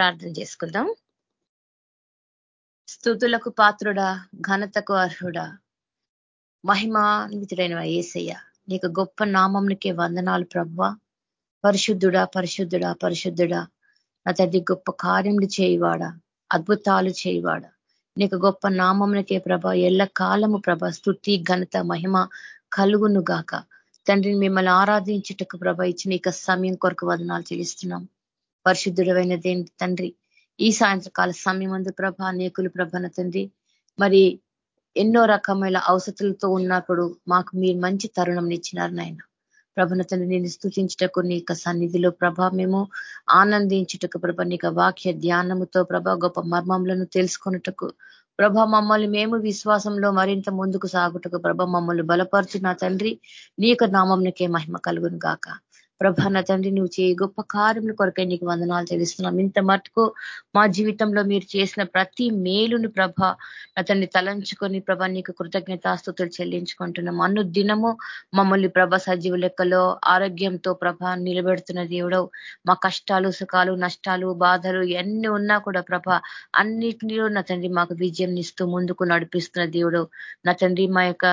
ప్రార్థన చేసుకుందాం. స్థుతులకు పాత్రుడా ఘనతకు అర్హుడా. మహిమాన్వితుడైన ఏసయ్య నీకు గొప్ప నామంనికే వందనాలు ప్రవ్వ పరిశుద్ధుడా పరిశుద్ధుడా పరిశుద్ధుడా. నా తండ్రి గొప్ప కార్యములు చేయవాడా. అద్భుతాలు చేయవాడా. నీకు గొప్ప నామంనికే ప్రభ ఎల్ల కాలము ప్రభ స్థుతి ఘనత మహిమ కలుగును గాక తండ్రిని మిమ్మల్ని ఆరాధించుటకు ప్రభ ఇచ్చిన ఇక సమయం కొరకు వదనాలు చెల్లిస్తున్నాం. పరిశుద్ధుడమైన దేని తండ్రి ఈ సాయంత్రకాల సమయం అందు ప్రభ అనేకులు ప్రభన తండ్రి మరి ఎన్నో రకమైన ఔషధులతో ఉన్నప్పుడు మాకు మీరు మంచి తరుణం ఇచ్చినారు నాయన. ప్రభన తండ్రి నేను స్థుతించుటకు నీ సన్నిధిలో ప్రభ మేము ఆనందించుటకు ప్రభ నీక వాక్య ధ్యానముతో ప్రభ గొప్ప మర్మములను తెలుసుకున్నటకు ప్రభ మమ్మల్ని మేము విశ్వాసంలో మరింత ముందుకు సాగుటకు ప్రభ మమ్మల్ని బలపరుచిన తండ్రి నీ యొక్క నామంకే మహిమ కలుగును గాక ప్రభా నా తండ్రి నువ్వు చేయి గొప్ప కార్యముల కొరకై నీకు వందనాలు తెలుస్తున్నాం ఇంత మటుకు మా జీవితంలో మీరు చేసిన ప్రతి మేలుని ప్రభ అతన్ని తలంచుకొని ప్రభ నీకు కృతజ్ఞతాస్తుతులు చెల్లించుకుంటున్నాం. అన్ను దినము మమ్మల్ని ప్రభ సజీవ లెక్కలో ఆరోగ్యంతో ప్రభ నిలబెడుతున్న దేవుడవు మా కష్టాలు సుఖాలు నష్టాలు బాధలు ఎన్ని ఉన్నా కూడా ప్రభ అన్నిటిలో నా తండ్రి మాకు విజయం ఇస్తూ ముందుకు నడిపిస్తున్న దేవుడు నా తండ్రి మా యొక్క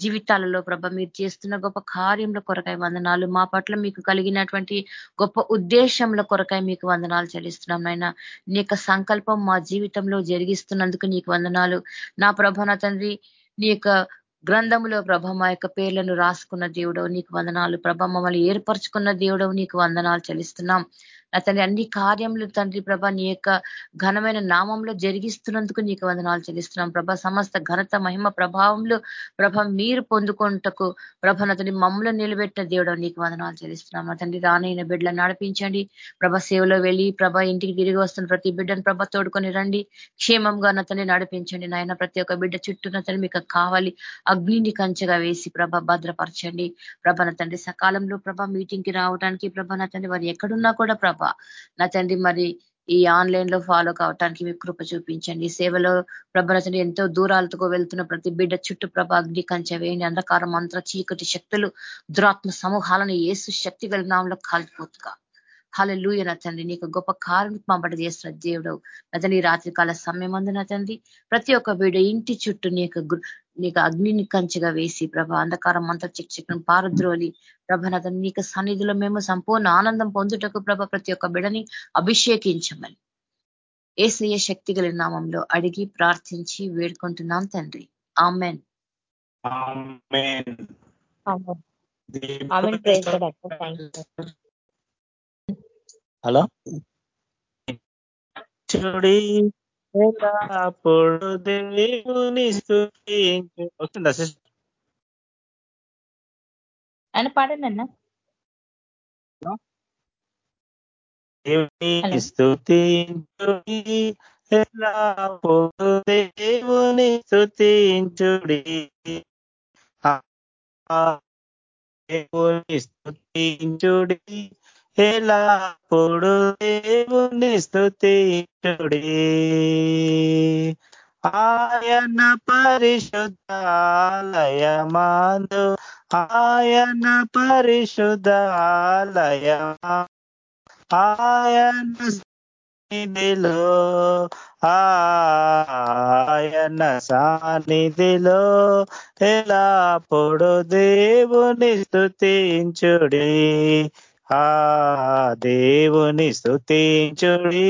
జీవితాలలో ప్రభ మీరు చేస్తున్న గొప్ప కార్యంలో కొరకాయ వందనాలు. మా పట్ల మీకు కలిగినటువంటి గొప్ప ఉద్దేశంల కొరకై మీకు వందనాలు చెల్లిస్తున్నాం నాయన. నీ సంకల్పం మా జీవితంలో జరిగిస్తున్నందుకు నీకు వందనాలు. నా ప్రభ నా తండ్రి నీ గ్రంథములో ప్రభ మా యొక్క పేర్లను రాసుకున్న దేవుడవు నీకు వందనాలు. ప్రభ మమ్మల్ని ఏర్పరచుకున్న దేవుడవు నీకు వందనాలు చెల్లిస్తున్నాం. తండ్రి అన్ని కార్యములు తండ్రి ప్రభ నీ యొక్క ఘనమైన నామంలో జరిగిస్తున్నందుకు నీకు వందనాలు చెల్లిస్తున్నాం ప్రభ. సమస్త ఘనత మహిమ ప్రభావంలో ప్రభ మీరు పొందుకుంటకు ప్రభ నతని మమ్మల్ని నిలబెట్టిన దేవుడు నీకు వందనాలు చెల్లిస్తున్నాం. తండ్రి రానైన బిడ్డలను నడిపించండి. ప్రభ సేవలో వెళ్ళి ప్రభ ఇంటికి తిరిగి వస్తున్న ప్రతి బిడ్డను ప్రభ తోడుకొని రండి. క్షేమంగా నతని నడిపించండి. నాయన ప్రతి ఒక్క బిడ్డ చుట్టూ నతని మీకు కావాలి. అగ్నిని కంచెగా వేసి ప్రభ భద్రపరచండి. ప్రభ తండ్రి సకాలంలో ప్రభ మీటింగ్కి రావడానికి ప్రభ తండ్రి వారు ఎక్కడున్నా కూడా ప్రభ నా తండ్రి మరి ఈ ఆన్లైన్లో ఫాలో కావటానికి మీ కృప చూపించండి. సేవలో ప్రభనచండి ఎంతో దూరాలతో వెళ్తున్న ప్రతి బిడ్డ చుట్టూ ప్రభ అగ్ని కంచె వేయండి అంధకారం మంత్ర చీకటి శక్తులు దురాత్మ సమూహాలను ఏసు శక్తి నామంలో కాలిపోతుగా లూయ నచ్చండి. నీకు గొప్ప కారణం పంపట చేస్తున్న దేవుడు. నతండి రాత్రి కాల సమయం అందు నచ్చండి. ప్రతి ఒక్క బిడ్డ ఇంటి చుట్టూ నీకు నీకు అగ్నిని కంచెగా వేసి ప్రభ అంధకారం అంతా చిక్చిక్కను పారద్రోలి. ప్రభ నతని నీకు సన్నిధిలో మేము సంపూర్ణ ఆనందం పొందుటకు ప్రభ ప్రతి ఒక్క బిడని అభిషేకించమని. ఏసయ్య శక్తి గల నామంలో అడిగి ప్రార్థించి వేడుకుంటున్నాం తండ్రి. ఆమెన్. హలో? చూడి. అప్పుడు దేవుని స్థుతించు. వస్తుందా సిస్టర్? ఆయన పాడండి అన్న. దేవుని స్థుతించుడి దేవుని స్థుతించుడి. దేవుని స్థుతించుడి. ఎలాప్పుడు దేవుని స్థుతించుడి ఆయన పరిశుద్ధాలయమాందు ఆయన పరిశుద్ధాలయ ఆయన సన్నిధిలో ఆయన సాన్నిధిలో ఎలా పొడు దేవుని స్థుతించుడి ఆ దేవుని స్థుతించుడి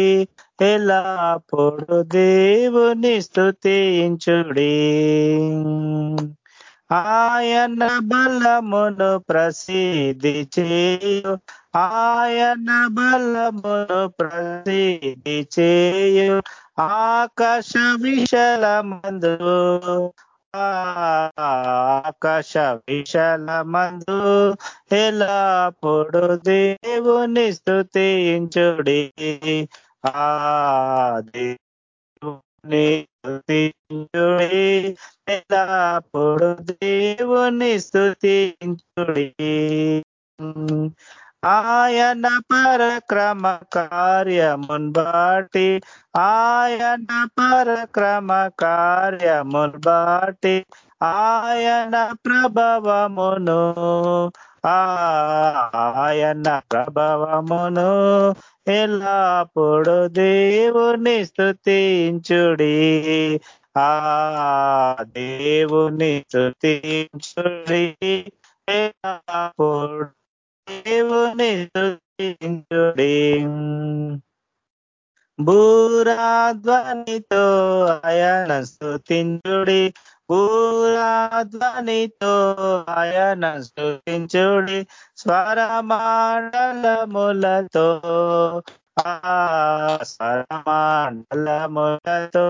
ఎలా పొడు దేవుని స్థుతించుడి ఆయన బలమును ప్రసిద్ధి చేయు ఆయన బలమును ప్రసిద్ధి చేయు ఆకాశ విశల మందు ఆకాశ విశల మందు ఎలా పొడు దేవుని స్థుతించుడి ఆ దేవుని స్థుతించుడి ఎల్లప్పుడు దేవుని స్థుతించుడి ఆయన పరక్రమ కార్యమున్ బాటి ఆయన పరక్రమ కార్యమున్ బాటి ఆయన ప్రభవమును ఆయన ప్రభవమును ఎల్లప్పుడు దేవుని స్థుతించుడి ఆ దేవుని స్థుతించుడి ఎల్లప్పుడు దేవుని భూరాధ్వనితో ఆయన స్థుతించుడి భూరాధ్వనితో ఆయన స్థుతించుడి స్వరమాండలములతో స్వరమాండలములతో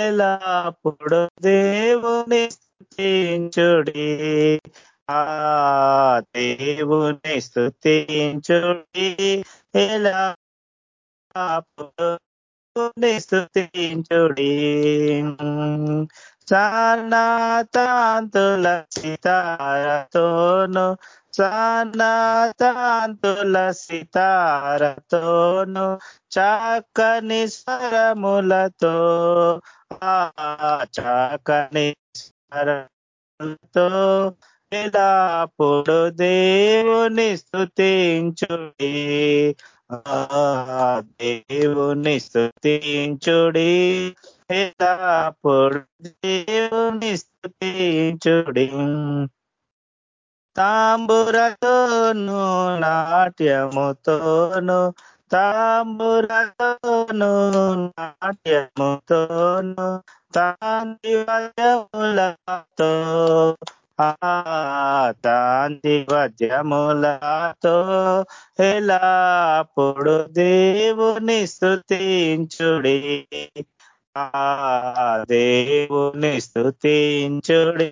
ఎలాప్పుడు దేవుని స్థుతించుడి దేవుని స్థుతించుడి ఎలా స్థుతించుడి సన్నాతాంతుల సితారతోను సన్నాతాంతుల సితారతోను చక్కని స్వరములతో ఆ చక్కని స్వరములతో పొడు దేవుని స్థుతించుడి దేవుని స్థుతించుడి పొడు దేవుని స్థుతించుడి తాంబురతోను నాట్యముతోను తాంబురతోను నాట్యముతోను తాంతి వయములతో తాంతి వద్యములతో ఎలాప్పుడు దేవుని స్థుతించుడి దేవుని స్థుతించుడి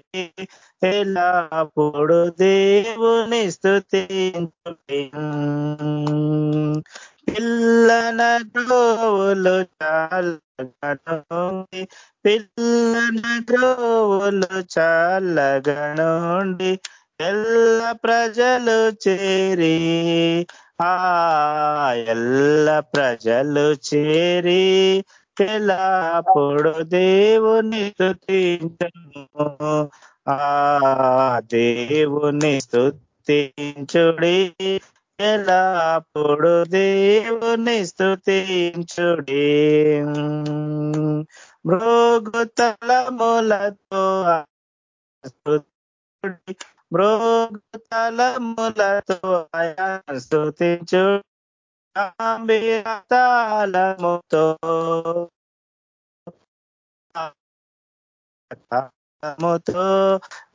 ఎలాప్పుడు దేవుని స్థుతించుడి పిల్లన గ్రోవులు చాలగనుండి పిల్లన గ్రోవులు చాలగనుండి ఎల్ల ప్రజలు చేరి ఆ ఎల్ల ప్రజలు చేరి ఎలాప్పుడు దేవుని స్థుతించము ఆ దేవుని స్థుతించుడి ఎలాప్పుడు దేవుని స్థుతించుడి మృగుతలములతో మృగుతలములతో స్థుతించు తాళముతో తో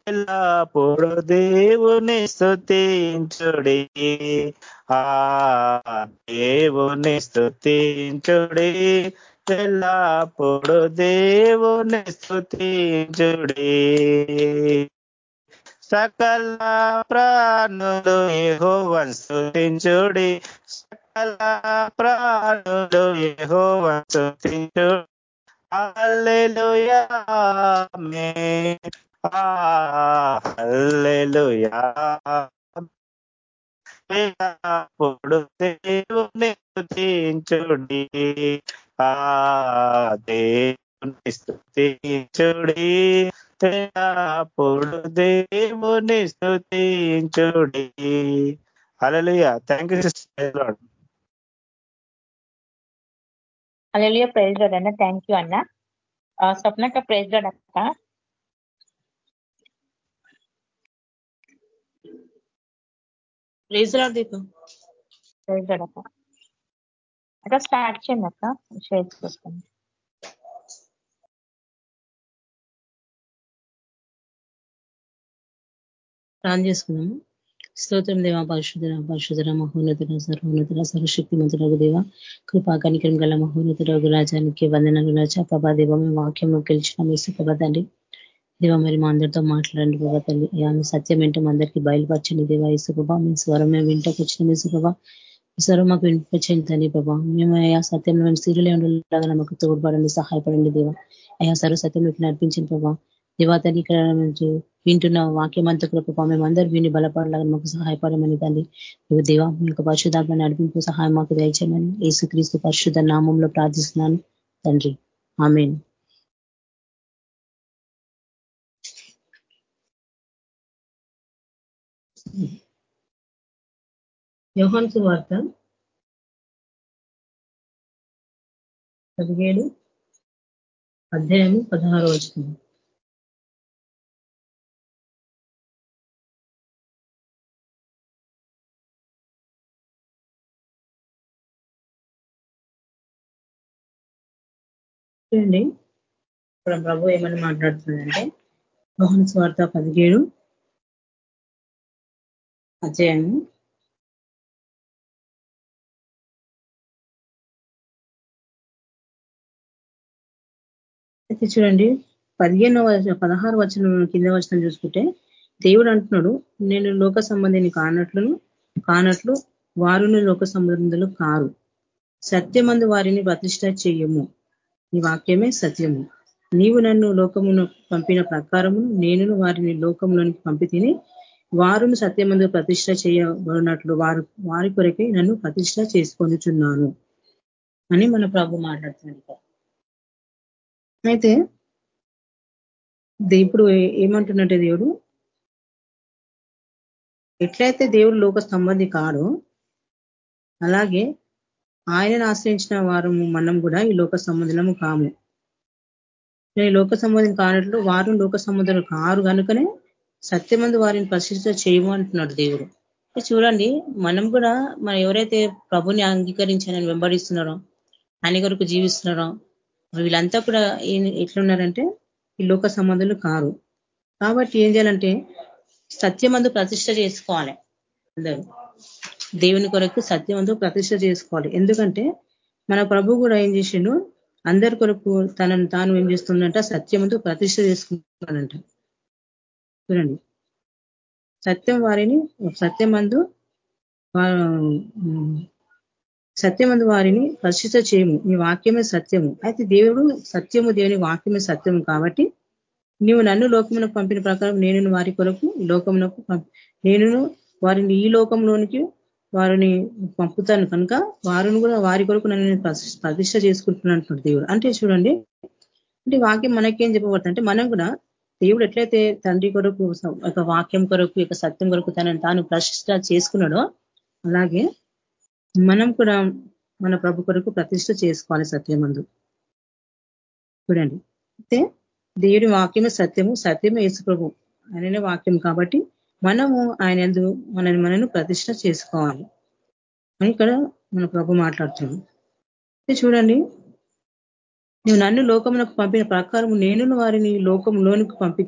ఎల్లప్పుడు దేవుని స్థుతించుడి ఆ దేవుని స్థుతించుడి ఎల్లప్పుడు దేవుని స్థుతించుడి సకల ప్రాణులు ఏహోవన్ స్థుతించుడి సకల ప్రాణులు ఏహోవన్ స్థుతించుడి అల్లెలుయా ఆమేన్. అప్పుడు దేవుని స్థుతించుడి? ఆ దేవుని స్థుతించుడి. అప్పుడు దేవుని స్థుతించుడి? Hallelujah. Thank you sister alleluia praise అన్న. థ్యాంక్ యూ అన్న. స్వప్నక ప్రైజ్ అక్క. ప్రైజ్ లాడ్ దీపం ప్రైజ్ లాడ్ అక్క. అక్క స్టార్ట్ చేయండి అక్క. షేర్ చేసుకోండి చేసుకున్నాము. స్తోత్రం దేవ పరిశుధర పరిశుధర మహోన్నతుల సర్వోన్నతుల సర్వశక్తి మంతులకు దేవ. కృపా కనికరం గల మహోన్నతులకు రాజానికి వందనలు రాజా. ప్రభా దేవ మేము వాక్యంలో గెలిచిన మీ సుఖభ తండ్రి దేవ మరి మా అందరితో మాట్లాడండి ప్రభా తల్లి. ఆమె సత్యం ఏంటో మా అందరికీ బయలుపరచండి దేవ. ఈ మీ స్వరం మేము వింటకు వచ్చిన మీ సుఖభ ఈ స్వరం మాకు వినిపించండి తండ్రి ప్రభా. మేము అయా సత్యంలో మేము సీరియలే ఉండేలాగా మాకు తోడ్పడండి సహాయపడండి దేవ. అయా సర్వ సత్యంలో నడిపించండి ప్రభా. దేవాతని ఇక్కడ వింటున్న వాక్యం అంతా కూడా ప్రభావ మేమందరూ విని బలపడలాగా మాకు సహాయపడమని తండ్రి నువ్వు దేవా మీ యొక్క పరిశుధాత్మ నడిపింపు సహాయం మాకు దయచేయమని యేసుక్రీస్తు పరిశుద్ధ నామంలో ప్రార్థిస్తున్నాను. తండ్రి ఆమెను. యోహన్స్ వార్త పదిహేడు అధ్యాయం పదహారు వచ్చింది చూడండి. ఇప్పుడు ప్రభు ఏమని మాట్లాడుతుందంటే మోహన్ స్వార్థ పదిహేడు అధ్యాయము అయితే చూడండి పదిహేను పదహారు వచనం కింద వచనం చూసుకుంటే దేవుడు అంటున్నాడు నేను లోక సంబంధిని కానట్లును కానట్లు వారును లోక సంబంధులు కారు. సత్యమందు వారిని ప్రతిష్ట చేయము. నీ వాక్యమే సత్యము. నీవు నన్ను లోకమును పంపిన ప్రకారము నేను వారిని లోకంలోనికి పంపితిని వారును సత్యమందు ప్రతిష్ట చేయబడినట్లు వారు వారి కొరకే నన్ను ప్రతిష్ట చేసుకొనిచున్నాను అని మన ప్రభు మాట్లాడుతున్నాడు అయితే ఇప్పుడు ఏమంటున్నట్టే దేవుడు? ఎట్లయితే దేవుడు లోక సంబంధి కాడో అలాగే ఆయనను ఆశ్రయించిన వారు మనం కూడా ఈ లోక సంబంధులము కాము. ఈ లోక సంబంధం కానట్లు వారు లోక సంబంధులు కారు కనుకనే సత్యమందు వారిని పరిశీలిత చేయము అంటున్నాడు దేవుడు. చూడండి మనం కూడా మనం ఎవరైతే ప్రభుని అంగీకరించాలని వెంబడిస్తున్నారో ఆయన కొరకు జీవిస్తున్నారో వీళ్ళంతా కూడా ఎట్లున్నారంటే ఈ లోక సంబంధులు కారు. కాబట్టి ఏం చేయాలంటే సత్యమందు ప్రతిష్ట చేసుకోవాలి. అందరూ. దేవుని కొరకు సత్యమందు ప్రతిష్ట చేసుకోవాలి. ఎందుకంటే మన ప్రభు కూడా ఏం చేసిండు అందరి కొరకు తనను తాను ఏం చేస్తుందంట సత్యమందు ప్రతిష్ట చేసుకుంటానంట చూడండి. సత్యం వారిని సత్యమందు సత్యమందు వారిని ప్రతిష్ట చేయము. నీ వాక్యమే సత్యము. అయితే దేవుడు సత్యము దేవుని వాక్యమే సత్యము కాబట్టి నీవు నన్ను లోకమునకు పంపిన ప్రకారం నేను వారి కొరకు లోకమునకు నేను వారిని ఈ లోకంలోనికి వారిని పంపుతాను. కనుక వారిని కూడా వారి కొరకు నన్ను ప్రతిష్ట చేసుకుంటున్నాను దేవుడు. అంటే చూడండి అంటే వాక్యం మనకేం చెప్పబడుతుంది అంటే మనం కూడా దేవుడు ఎట్లయితే తండ్రి కొరకు ఒక వాక్యం కొరకు ఒక సత్యం కొరకు తనని తాను ప్రతిష్ట చేసుకున్నాడో అలాగే మనం కూడా మన ప్రభు కొరకు ప్రతిష్ట చేసుకోవాలి సత్యమందు చూడండి. అయితే దేవుడి వాక్యమే సత్యము సత్యమే యేసు ప్రభు ఆయననే వాక్యం కాబట్టి మనము ఆయన ఎందు మనని మనను ప్రతిష్ట చేసుకోవాలి. అని ఇక్కడ మన ప్రభు మాట్లాడుతున్నాం చూడండి నువ్వు నన్ను లోకమునకు పంపిన ప్రకారం నేను వారిని లోకంలోనికి పంపి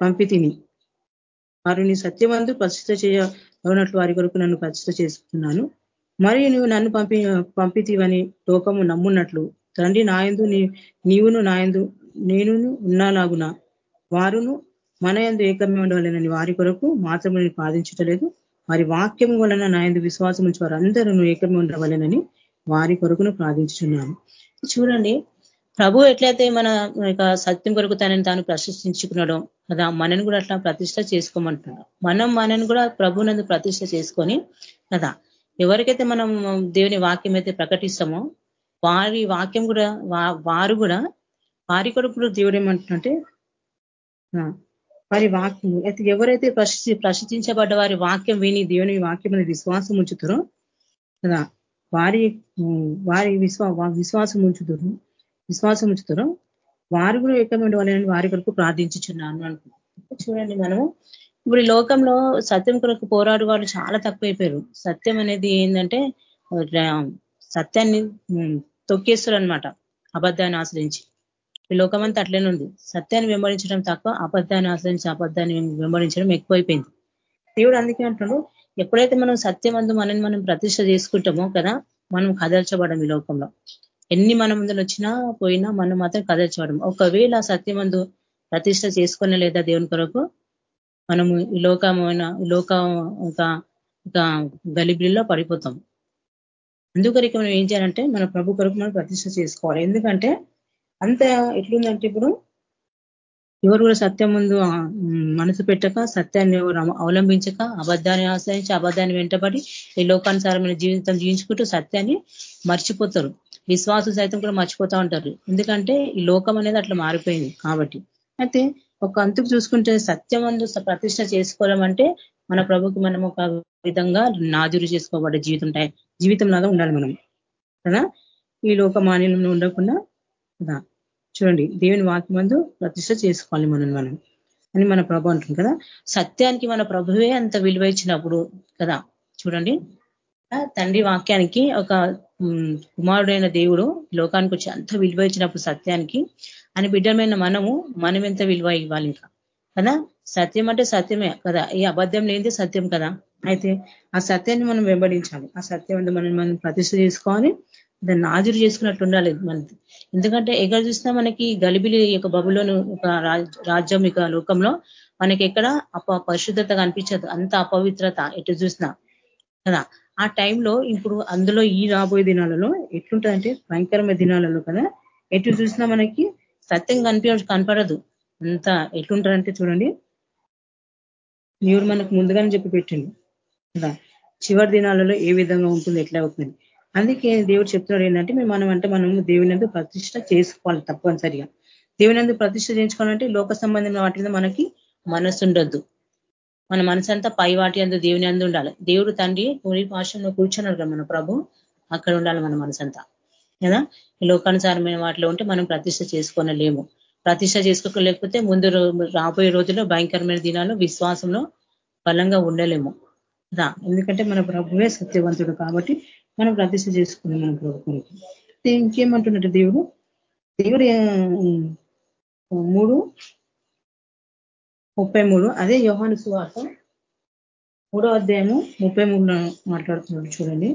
పంపి తిని వారిని సత్యవంతు ప్రతిష్ట చేయనట్లు వారి కొరకు నన్ను ప్రతిష్ట చేసుకున్నాను మరియు నువ్వు నన్ను పంపి పంపితివని లోకము నమ్మున్నట్లు. తండ్రి నాయందు నీవును నాయందు నేను ఉన్నాలాగున వారును మన ఎందు ఏకమే ఉండవాలని వారి కొరకు మాత్రమే పాదించటలేదు. వారి వాక్యం వలన నాయందు విశ్వాసం నుంచి వారందరూ ఏకమే ఉండవాలనని వారి కొరకును ప్రార్థించుతున్నాను చూడండి ప్రభు ఎట్లయితే మన సత్యం కొరకు తనని తాను ప్రశంసించుకున్నాడో కదా మనని కూడా అట్లా ప్రతిష్ట చేసుకోమంటున్నాడు. మనం మనని కూడా ప్రభునందు ప్రతిష్ట చేసుకొని కదా ఎవరికైతే మనం దేవుని వాక్యం అయితే ప్రకటిస్తామో వారి వాక్యం కూడా వారు కూడా వారి కొరకు దేవుడు ఏమంటున్నట్టే వారి వాక్యం అయితే ఎవరైతే ప్రశ్ని ప్రశ్నించబడ్డ వారి వాక్యం విని దేవుని వాక్యం మీద విశ్వాసం ఉంచుతారో కదా వారి వారి విశ్వా విశ్వాసం ఉంచుతారు. విశ్వాసం ఉంచుతారో వారు కూడా ఏకమైన వాళ్ళని వారి కొరకు ప్రార్థించుచున్నాను అనుకుంటున్నాను చూడండి మనము ఇప్పుడు ఈ లోకంలో సత్యం కొరకు పోరాడు వాళ్ళు చాలా తక్కువైపోయారు. సత్యం అనేది ఏంటంటే సత్యాన్ని తొక్కేస్తారు అనమాట అబద్ధాన్ని ఆశ్రయించి. ఈ లోకం అంతా అట్లనే ఉంది. సత్యాన్ని వెంబడించడం తక్కువ అబద్ధాన్ని ఆశ్రయించి అబద్ధాన్ని వెంబడించడం ఎక్కువైపోయింది. దేవుడు అందుకే అంటున్నాడు ఎప్పుడైతే మనం సత్యం అందు మనని మనం ప్రతిష్ట చేసుకుంటామో కదా మనం కదల్చబడం ఈ లోకంలో. ఎన్ని మన ముందు వచ్చినా పోయినా మనం మాత్రం కదల్చబడం ఒకవేళ సత్యమందు ప్రతిష్ట చేసుకునే లేదా దేవుని కొరకు మనము ఈ లోకమైన లోక ఒక ఒక గలిబిలిలో పడిపోతాం. అందుకొరకు మనం ఏం చేయాలంటే మన ప్రభు కొరకు మనం ప్రతిష్ట చేసుకోవాలి. ఎందుకంటే అంత ఎట్లుందంటే ఇప్పుడు ఎవరు కూడా సత్యం ముందు మనసు పెట్టక సత్యాన్ని అవలంబించక అబద్ధాన్ని ఆశ్రయించి అబద్ధాన్ని వెంటబడి ఈ లోకానుసారమైన జీవితం జీవించుకుంటూ సత్యాన్ని మర్చిపోతారు. విశ్వాసం సైతం కూడా మర్చిపోతా ఉంటారు. ఎందుకంటే ఈ లోకం అనేది అట్లా మారిపోయింది కాబట్టి. అయితే ఒక అంతుకు చూసుకుంటే సత్యమందు ప్రతిష్ట చేసుకోవడం అంటే మన ప్రభుకి మనం ఒక విధంగా నాజురు చేసుకోబడే జీవితం జీవితం లాగా ఉండాలి మనం. కదా? ఈ లోక మాన్యంలో ఉండకుండా కదా? చూడండి దేవుని వాక్యమందు ప్రతిష్ట చేసుకోవాలి మనం మనం. అని మన ప్రభు అంటుంది కదా? సత్యానికి మన ప్రభువే అంత విలువ ఇచ్చినప్పుడు కదా? చూడండి. తండ్రి వాక్యానికి ఒక కుమారుడైన దేవుడు లోకానికి వచ్చి అంత విలువ ఇచ్చినప్పుడు సత్యానికి అని బిడ్డమైన మనము మనం ఎంత విలువ ఇవ్వాలి ఇంకా? కదా? సత్యం అంటే సత్యమే కదా? ఈ అబద్ధం లేనిది సత్యం కదా? అయితే ఆ సత్యాన్ని మనం వెంబడించాలి. ఆ సత్యం అంటే మనం మనం ప్రతిష్ట చేసుకోవాలి దాన్ని నాజురు చేసుకున్నట్టు ఉండాలి మనది ఎందుకంటే ఎక్కడ చూసినా మనకి గలిబిలి యొక్క బబులోని ఒక రాజ్యం యొక్క లోకంలో మనకి ఎక్కడ అప పరిశుద్ధత కనిపించదు. అంత అపవిత్రత ఎటు చూసినా. కదా? ఆ టైంలో ఇప్పుడు అందులో ఈ రాబోయే దినాలలో ఎట్లుంటుందంటే భయంకరమైన దినాలలో కదా. ఎటు చూసినా మనకి సత్యం కనిపి కనపడదు. అంత ఎట్లుంటారంటే చూడండి. దేవుడు మనకు ముందుగానే చెప్పి పెట్టిండు. కదా. చివరి దినాలలో ఏ విధంగా ఉంటుంది ఎట్లా అవుతుంది. అందుకే దేవుడు చెప్తున్నాడు ఏంటంటే మేము మనం అంటే మనము దేవునందు ప్రతిష్ట చేసుకోవాలి తప్పనిసరిగా. దేవుని ప్రతిష్ట చేయించుకోవాలంటే లోక సంబంధమైన వాటి మీద మనకి మనసు ఉండొద్దు. మన మనసు అంతా పై వాటి అందు దేవుని అందు ఉండాలి. దేవుడు తండ్రి పూరి పాశంలో కూర్చున్నాడు కదా మన ప్రభు. అక్కడ ఉండాలి మన మనసంతా. కదా? లోకానుసారమైన వాటిలో ఉంటే మనం ప్రతిష్ట చేసుకోనలేము. ప్రతిష్ట చేసుకోలేకపోతే ముందు రాబోయే రోజుల్లో భయంకరమైన దినాలు విశ్వాసంలో బలంగా ఉండలేము. కదా? ఎందుకంటే మన ప్రభువే సత్యవంతుడు కాబట్టి మనం ప్రతిష్ట చేసుకున్నాం మన ప్రభుత్వానికి ఇంకేమంటున్నట్టు దేవుడు? దేవుడు మూడు ముప్పై మూడు. అదే యోహాను సువార్త మూడో అధ్యాయము ముప్పై మూడులో మాట్లాడుతున్నాడు. చూడండి.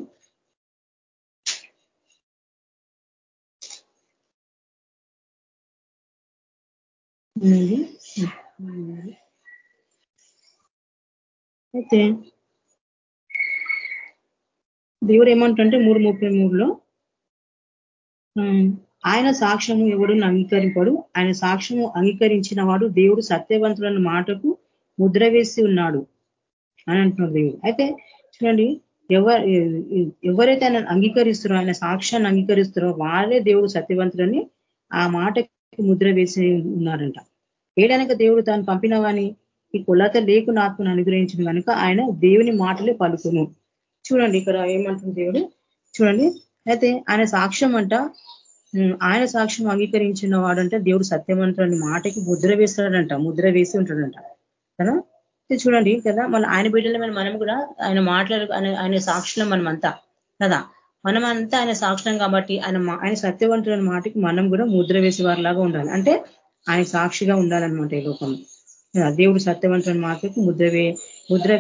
అయితే దేవుడు ఏమంటుంటే మూడు ముప్పై మూడులో ఆయన సాక్ష్యము ఎవడు అంగీకరింపడు? ఆయన సాక్ష్యము అంగీకరించిన వాడు దేవుడు సత్యవంతులన్న మాటకు ముద్ర వేసి ఉన్నాడు అని అంటున్నాడు దేవుడు. అయితే చూడండి ఎవరు ఎవరైతే ఆయన అంగీకరిస్తారో ఆయన సాక్ష్యాన్ని అంగీకరిస్తారో వాళ్ళే దేవుడు సత్యవంతులని ఆ మాటకి ముద్ర వేసి ఉన్నారంట. ఏడనక దేవుడు తాను పంపిన వాని ఈ కొలత లేకున్న ఆత్మను అనుగ్రహించిన కనుక ఆయన దేవుని మాటలే పలుకును. చూడండి ఇక్కడ ఏమంటుంది దేవుడు? చూడండి అయితే ఆయన సాక్ష్యం అంట ఆయన సాక్ష్యం అంగీకరించిన వాడంటే దేవుడు సత్యవంతులని మాటకి ముద్ర వేస్తాడంట ముద్ర వేసి ఉంటాడంట. కదా? చూడండి కదా మన ఆయన బిడ్డల మీద మనం కూడా ఆయన మాట్లాడు ఆయన సాక్షులం మనమంతా కదా? మనమంతా ఆయన సాక్షులం కాబట్టి ఆయన ఆయన సత్యవంతుడని మాటకి మనం కూడా ముద్ర వేసే వారిలాగా ఉండాలి. అంటే ఆయన సాక్షిగా ఉండాలన్నమాట ఈ లోకంలో దేవుడు సత్యవంతుని మాటకు ముద్ర వే ముద్ర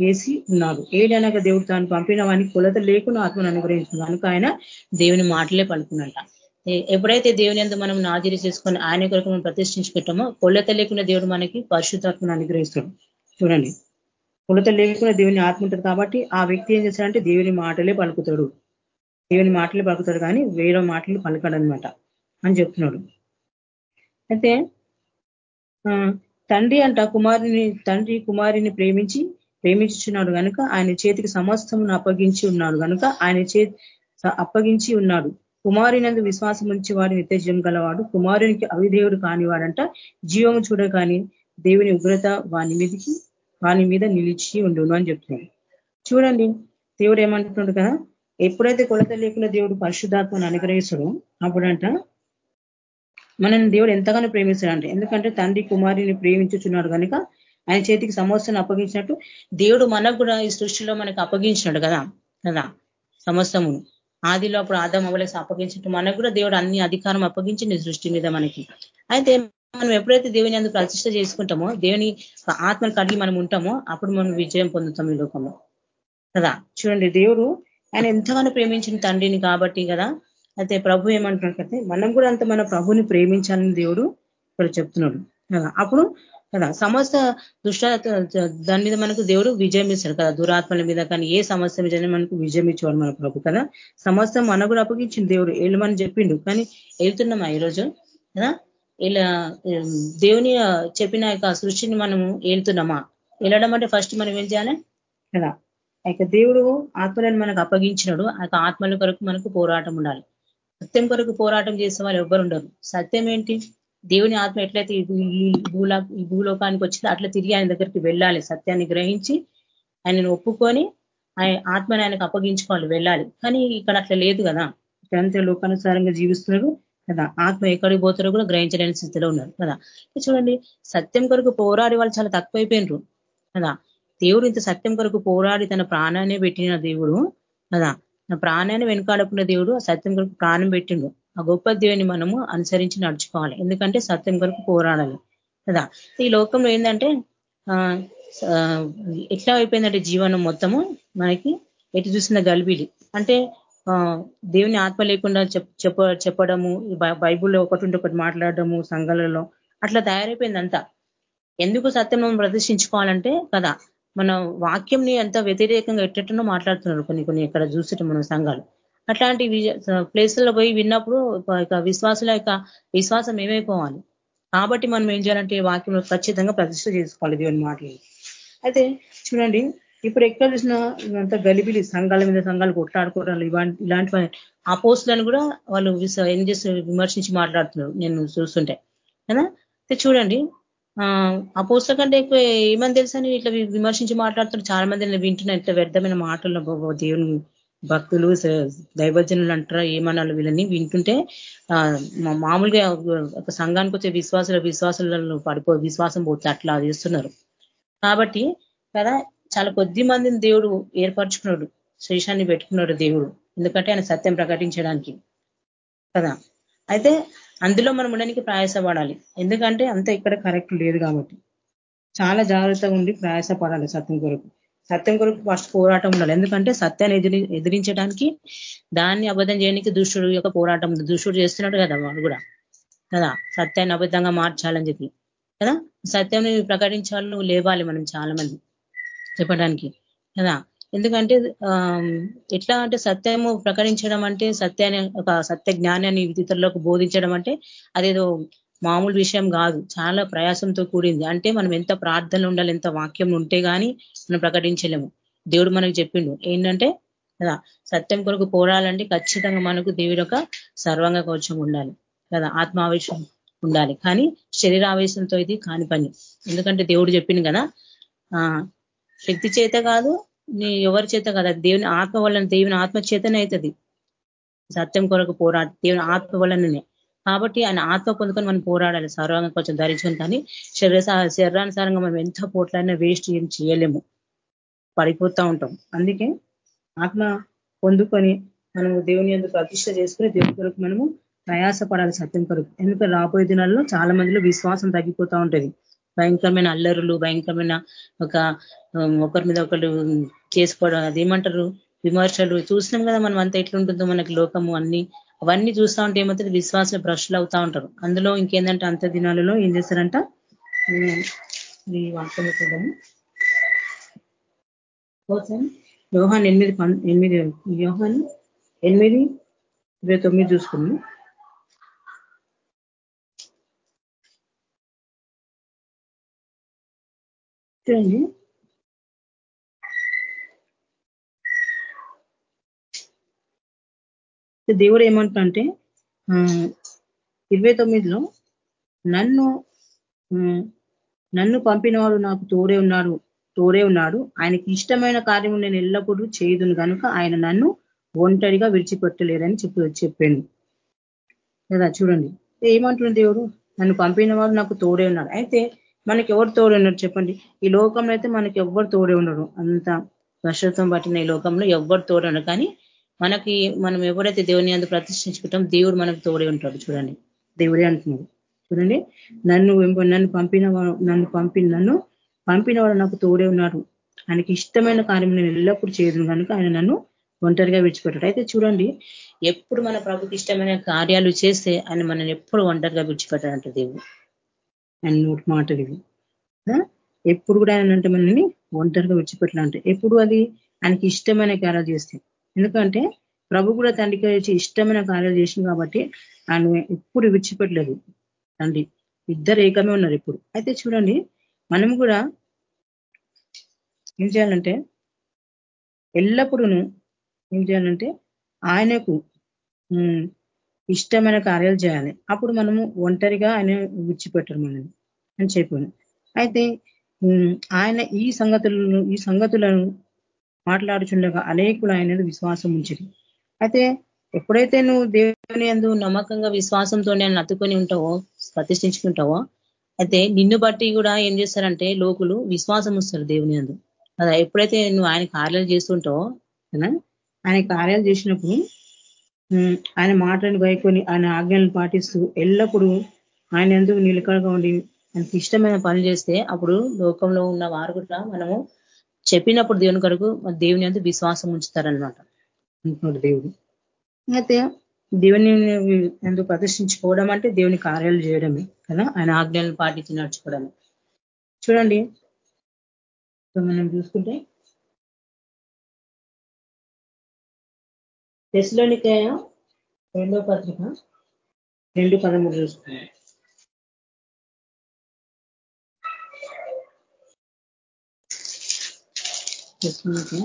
వేసి ఉన్నాడు. ఏడనగా దేవుడు తాను పంపిన వానికి కొలత లేకుండా ఆత్మను అనుగ్రహించింది కనుక ఆయన దేవుని మాటలే పలుకున్నట ఎప్పుడైతే దేవుని ఎందు మనం నాదిరి చేసుకొని ఆయన కొరకు మనం ప్రతిష్ఠించుకుంటామో కొలత లేకుండా దేవుడు మనకి పరిశుద్ధాత్మను అనుగ్రహిస్తాడు. చూడండి. కొలత లేకుండా దేవుని ఆత్మ ఉంటుంది కాబట్టి ఆ వ్యక్తి ఏం చేస్తాడంటే దేవుని మాటలే పలుకుతాడు. దేవుని మాటలే పలుకుతాడు కానీ వేరే మాటలు పలకడనమాట అని చెప్తున్నాడు. అయితే తండ్రి అంట కుమారుని తండ్రి కుమారిని ప్రేమించి ప్రేమించున్నాడు కనుక ఆయన చేతికి సమస్తమును అప్పగించి ఉన్నాడు కనుక ఆయన చేతి అప్పగించి ఉన్నాడు. కుమారునందు విశ్వాసం ఉంచి వాడు నిత్యజీవం గలవాడు. కుమారునికి అవిదేవుడు కానివాడంట. జీవము చూడ కానీ దేవుని ఉగ్రత వాని మీదకి వాని మీద నిలిచి ఉండును అని చెప్తున్నాడు. చూడండి దేవుడు ఏమంటున్నాడు కదా? ఎప్పుడైతే కొలత లేకుండా దేవుడు పరిశుద్ధాత్మను అనుగ్రహిస్తాడో అప్పుడంట మనల్ని దేవుడు ఎంతగానో ప్రేమిస్తాడంట. ఎందుకంటే తండ్రి కుమారిని ప్రేమించుచున్నాడు కనుక ఆయన చేతికి సమస్యను అప్పగించినట్టు దేవుడు మనకు కూడా ఈ సృష్టిలో మనకు అప్పగించినాడు కదా? కదా? సమస్తమును. ఆదిలో అప్పుడు ఆదం అవ్వలేసి అప్పగించట్టు మనకు కూడా దేవుడు అన్ని అధికారం అప్పగించింది సృష్టి మీద మనకి. అయితే మనం ఎప్పుడైతే దేవుని అందుకు ప్రతిష్ట చేసుకుంటామో దేవుని ఆత్మను కలిగి మనం ఉంటామో అప్పుడు మనం విజయం పొందుతాం ఈ లోకంలో. కదా? చూడండి దేవుడు ఆయన ఎంతగానో ప్రేమించిన తండ్రిని కాబట్టి కదా అయితే ప్రభు ఏమంటున్నాడు మనం కూడా అంత మన ప్రభుని ప్రేమించాలని దేవుడు ఇక్కడ చెప్తున్నాడు. కదా? అప్పుడు కదా? సమస్త దుష్ట దాని మీద మనకు దేవుడు విజయం ఇస్తాడు కదా? దురాత్మల మీద కానీ ఏ సమస్య మీద మనకు విజయం ఇచ్చేవాడు మన ప్రభు కదా? సమస్య మన కూడా అప్పగించింది దేవుడు. వెళ్ళమని చెప్పిండు. కానీ వెళ్తున్నామా ఈరోజు? కదా? ఇలా దేవుని చెప్పిన యొక్క సృష్టిని మనము వెళ్తున్నామా వెళ్ళడం అంటే ఫస్ట్ మనం ఏం చేయాలి? కదా? అయితే దేవుడు ఆత్మలను మనకు అప్పగించినాడు. ఆ ఆత్మల కొరకు మనకు పోరాటం ఉండాలి. సత్యం కొరకు పోరాటం చేసే వాళ్ళు ఎవ్వరు ఉండరు. సత్యం ఏంటి? దేవుని ఆత్మ ఎట్లయితే ఈ భూలా ఈ భూలోకానికి వచ్చిందో అట్లా తిరిగి ఆయన దగ్గరికి వెళ్ళాలి సత్యాన్ని గ్రహించి ఆయనను ఒప్పుకొని ఆయన ఆత్మని ఆయనకు అప్పగించుకోవాలి వెళ్ళాలి. కానీ ఇక్కడ అట్లా లేదు కదా. ఇక్కడంతా లోకానుసారంగా జీవిస్తున్నారు కదా. ఆత్మ ఎక్కడికి పోతారో కూడా గ్రహించలేని స్థితిలో ఉన్నారు కదా. చూడండి సత్యం కొరకు పోరాడి వాళ్ళు చాలా తక్కువైపోయినరు కదా. దేవుడు ఇంత సత్యం కొరకు పోరాడి తన ప్రాణాన్ని పెట్టిన దేవుడు కదా. ప్రాణాన్ని వెనుకాడకున్న దేవుడు సత్యం కొరకు ప్రాణం పెట్టిండు. ఆ గొప్ప దేవుని మనము అనుసరించి నడుచుకోవాలి. ఎందుకంటే సత్యం కొరకు పోరాడాలి. కదా? ఈ లోకంలో ఏంటంటే ఎట్లా అయిపోయిందంటే జీవనం మొత్తము మనకి ఎటు చూసిన గల్బిలి. అంటే దేవుని ఆత్మ లేకుండా చెప్ప చెప్పడము బైబుల్లో ఒకటి ఉంటే ఒకటి మాట్లాడడము సంఘాలలో అట్లా తయారైపోయిందంతా ఎందుకు సత్యం మనం ప్రదర్శించుకోవాలంటే కదా? మన వాక్యంని అంత వ్యతిరేకంగా ఎట్టెట్టనో మాట్లాడుతున్నారు కొన్ని కొన్ని ఇక్కడ చూసేట మనం సంఘాలు. అట్లాంటి ప్లేసుల్లో పోయి విన్నప్పుడు విశ్వాసుల యొక్క విశ్వాసం ఏమైపోవాలి? కాబట్టి మనం ఏం చేయాలంటే వాక్యం ఖచ్చితంగా ప్రతిష్ట చేసుకోవాలి దేవుని మాటలు. అయితే చూడండి ఇప్పుడు ఎక్కడ చూసినా అంత గలిబిలి సంఘాల మీద సంఘాలు కొట్లాడుకోవడాలు ఇలాంటి ఆ పోస్టులను కూడా వాళ్ళు ఏం చేసి విమర్శించి మాట్లాడుతున్నారు నేను చూస్తుంటే. కదా? చూడండి ఆ పోస్టుల కంటే ఎక్కువ ఏమని తెలుసని ఇట్లా విమర్శించి మాట్లాడుతున్నారు? చాలా మంది వింటున్నా ఇట్లా వ్యర్థమైన మాటలు దేవుని భక్తులు దైవజనులు అంటారా ఏమన్నాళ్ళు వీళ్ళని? వింటుంటే మామూలుగా ఒక సంఘానికి వచ్చే విశ్వాసుల విశ్వాసాలను పడిపో విశ్వాసం పోతే అట్లా చేస్తున్నారు. కాబట్టి కదా చాలా కొద్ది మందిని దేవుడు ఏర్పరచుకున్నాడు. శేషాన్ని పెట్టుకున్నాడు దేవుడు. ఎందుకంటే ఆయన సత్యం ప్రకటించడానికి. కదా? అయితే అందులో మనం ఉండడానికి ప్రయాసపడాలి. ఎందుకంటే అంత ఇక్కడ కరెక్ట్ లేదు కాబట్టి. చాలా జాగ్రత్తగా ఉండి ప్రయాసపడాలి సత్యం కొరకు. సత్యం కొరకు ఫస్ట్ పోరాటం ఉండాలి. ఎందుకంటే సత్యాన్ని ఎదిరి ఎదిరించడానికి దాన్ని అబద్ధం చేయడానికి దుష్టుడు యొక్క పోరాటం దుష్టుడు చేస్తున్నాడు కదా వాడు కూడా. కదా? సత్యాన్ని అబద్ధంగా మార్చాలని చెప్పి. కదా? సత్యం ప్రకటించాలి నువ్వు లేవాలి మనం చాలా మంది చెప్పడానికి. కదా? ఎందుకంటే ఎట్లా అంటే సత్యము ప్రకటించడం అంటే సత్యాన్ని ఒక సత్య జ్ఞానాన్ని ఇతరులకు బోధించడం అంటే అదేదో మామూలు విషయం కాదు. చాలా ప్రయాసంతో కూడింది. అంటే మనం ఎంత ప్రార్థనలు ఉండాలి ఎంత వాక్యం ఉంటే కానీ మనం ప్రకటించలేము. దేవుడు మనకు చెప్పిండు. ఏంటంటే కదా సత్యం కొరకు పోరాలంటే ఖచ్చితంగా మనకు దేవుడు ఒక సర్వంగ కవచం ఉండాలి. కదా ఆత్మావేశం ఉండాలి. కానీ శరీరావేశంతో ఇది కాని పని. ఎందుకంటే దేవుడు చెప్పింది కదా శక్తి చేత కాదు నీ ఎవరి చేత కదా. దేవుని ఆత్మ వలన దేవుని ఆత్మ చేతనే అవుతుంది సత్యం కొరకు పోరాట దేవుని ఆత్మ వలననే. కాబట్టి ఆయన ఆత్మ పొందుకొని మనం పోరాడాలి. సర్వంగా కొంచెం ధరించుకుని కానీ శరీర శరీరానుసారంగా మనం ఎంత పోట్లైనా వేస్ట్ ఏం చేయలేము. పడిపోతూ ఉంటాం. అందుకే ఆత్మ పొందుకొని మనము దేవుని ఎందుకు ప్రతిష్ట చేసుకుని దేవుని కొరకు మనము ప్రయాసపడాలి సత్యం కొరకు. ఎందుకంటే రాబోయే దినాల్లో చాలా మందిలో విశ్వాసం తగ్గిపోతూ ఉంటుంది. భయంకరమైన అల్లరులు భయంకరమైన ఒక ఒకరి మీద ఒకరు చేసుకోవడం అదేమంటారు విమర్శలు. చూసినాం కదా మనం అంత ఎట్లుంటుందో మనకి లోకము అన్ని. అవన్నీ చూస్తూ ఉంటే ఏమవుతుంది? విశ్వాసం బ్రష్లు అవుతా ఉంటారు. అందులో ఇంకేందంటే అంత దినాలలో ఏం చేస్తారంట? ఈ వాక్యం చూద్దాము యోహాన్ ఎనిమిది ఎనిమిది యోహాన్ ఎనిమిది ఇరవై తొమ్మిది చూసుకున్నాం చూడండి. దేవుడు ఏమంటుంటే ఇరవై తొమ్మిదిలో నన్ను నన్ను పంపినవాడు నాకు తోడే ఉన్నాడు తోడే ఉన్నాడు. ఆయనకి ఇష్టమైన కార్యము నేను ఎల్లప్పుడూ చేయదును కనుక ఆయన నన్ను ఒంటరిగా విడిచిపెట్టలేదని చెప్పి చెప్పాను కదా చూడండి. ఏమంటున్నాడు దేవుడు? నన్ను పంపిన వాడు నాకు తోడే ఉన్నాడు. అయితే మనకి ఎవరు తోడే ఉన్నారు చెప్పండి? ఈ లోకంలో అయితే మనకి ఎవ్వరు తోడే ఉండరు. అంత వర్షత్వం పట్టిన ఈ లోకంలో ఎవ్వరు తోడే ఉండరు. కానీ మనకి మనం ఎవరైతే దేవుని అందు ప్రతిష్ఠించుకుంటాం దేవుడు మనకు తోడే ఉంటాడు. చూడండి. దేవుడే అంటున్నాడు. చూడండి. నన్ను నన్ను పంపిన నన్ను పంపిన నన్ను పంపిన వాడు నాకు తోడే ఉన్నాడు. ఆయనకి ఇష్టమైన కార్యం నేను ఎల్లప్పుడూ చేయదు కనుక ఆయన నన్ను ఒంటరిగా విడిచిపెట్టాడు. అయితే చూడండి. ఎప్పుడు మన ప్రభుకి ఇష్టమైన కార్యాలు చేస్తే ఆయన మనల్ని ఎప్పుడు ఒంటరిగా విడిచిపెట్టాడంట దేవుడు. ఆయన నోటి మాటలు ఇవి ఎప్పుడు కూడా ఆయన అంటే మనల్ని ఒంటరిగా విడిచిపెట్టాలంటే ఎప్పుడు అది? ఆయనకి ఇష్టమైన కార్యాలు చేస్తే. ఎందుకంటే ప్రభు కూడా తండ్రికి వచ్చి ఇష్టమైన కార్యాలు చేసింది కాబట్టి ఆయన ఎప్పుడు విడిచిపెట్టలేదు. తండ్రి ఇద్దరు ఏకమే ఉన్నారు ఇప్పుడు. అయితే చూడండి మనం కూడా ఏం చేయాలంటే ఎల్లప్పుడూ ఏం చేయాలంటే ఆయనకు ఇష్టమైన కార్యాలు చేయాలి. అప్పుడు మనము ఒంటరిగా ఆయన విడిచిపెట్టరు మనల్ని అని చెప్పాను. అయితే ఆయన ఈ సంగతులను ఈ సంగతులను మాట్లాడుచుండగా అనేకులు ఆయన విశ్వాసం ఉంచింది అయితే ఎప్పుడైతే నువ్వు దేవుని ఎందు నమ్మకంగా విశ్వాసంతో నేను అతుకొని ఉంటావో ప్రతిష్ఠించుకుంటావో అయితే నిన్ను బట్టి కూడా ఏం చేస్తారంటే లోకులు విశ్వాసం వస్తారు దేవుని అందు అదా ఎప్పుడైతే నువ్వు ఆయన కార్యాలు చేస్తుంటావో కదా ఆయన కార్యాలు చేసినప్పుడు ఆయన మాటలను వైకొని ఆయన ఆజ్ఞలను పాటిస్తూ ఎల్లప్పుడూ ఆయన ఎందుకు నిలకడగా ఉండి ఆయనకి ఇష్టమైన పని చేస్తే అప్పుడు లోకంలో ఉన్న వారు కూడా మనము చెప్పినప్పుడు దేవుని కొరకు దేవుని అందు విశ్వాసం ఉంచుతారనమాట అంటున్నాడు దేవుడు. అయితే దేవుని ఎందుకు ప్రదర్శించుకోవడం అంటే దేవుని కార్యాలు చేయడమే కదా? ఆయన ఆజ్ఞలను పాటించి నడుచుకోవడమే. చూడండి. మనం చూసుకుంటే టెస్లోనికాయ రెండో పత్రిక రెండు పదమూడు చూసుకున్నాం టెస్లోనికాయ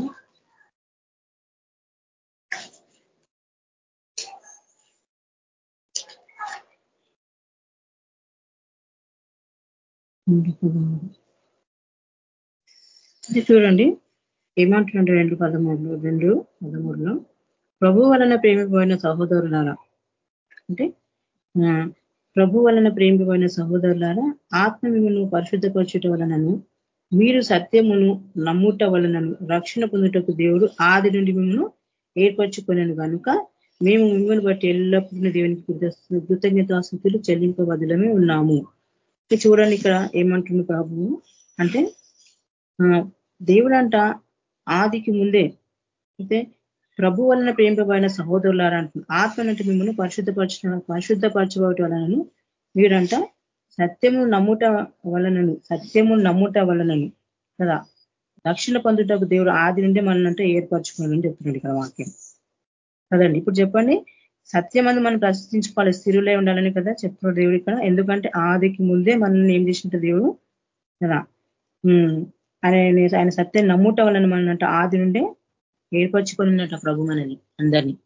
చూడండి. ఏమంటున్నాడు రెండు పదమూడు రెండు పదమూడులో? ప్రభు వలన ప్రేమిపోయిన సహోదరులారా అంటే ప్రభు వలన ప్రేమిపోయిన సహోదరులారా ఆత్మ మిమ్మల్ని పరిశుద్ధపరచుట వలనను మీరు సత్యమును నమ్ముట వలనను రక్షణ పొందుటకు దేవుడు ఆది నుండి మిమ్మల్ని ఏర్పరచుకున్నాను కనుక మేము మిమ్మల్ని బట్టి ఎల్లప్పుడూ దేవునికి కృతజ్ఞతాస్థుతులు చెల్లింపబదులమే ఉన్నాము. చూడండి ఇక్కడ ఏమంటుంది ప్రభు అంటే దేవుడంట ఆదికి ముందే అయితే ప్రభు వలన ప్రేమిపబడిన సహోదరులారా అంటున్నారు ఆత్మనంటే మిమ్మల్ని పరిశుద్ధపరచ పరిశుద్ధపరచబడి వలనను మీరంట సత్యము నమ్ముట వలనను సత్యము నమ్ముట వలనను కదా? రక్షణ పొందుటకు దేవుడు ఆది నుండి మనల్ని ఏర్పరచుకోవాలని చెప్తున్నాడు ఇక్కడ వాక్యం. కదండి? ఇప్పుడు చెప్పండి. సత్యమంది మనం ప్రశ్నించుకోవాలి. స్థిరులే ఉండాలని కదా చెప్తున్నాడు దేవుడు ఇక్కడ. ఎందుకంటే ఆదికి ముందే మనల్ని ఏం చేసింటే దేవుడు? కదా? ఆయన ఆయన సత్యం నమ్ముట వలన మనంట ఆది నుండే ఏర్పరచుకున్నట ప్రభు మనని అందరినీ.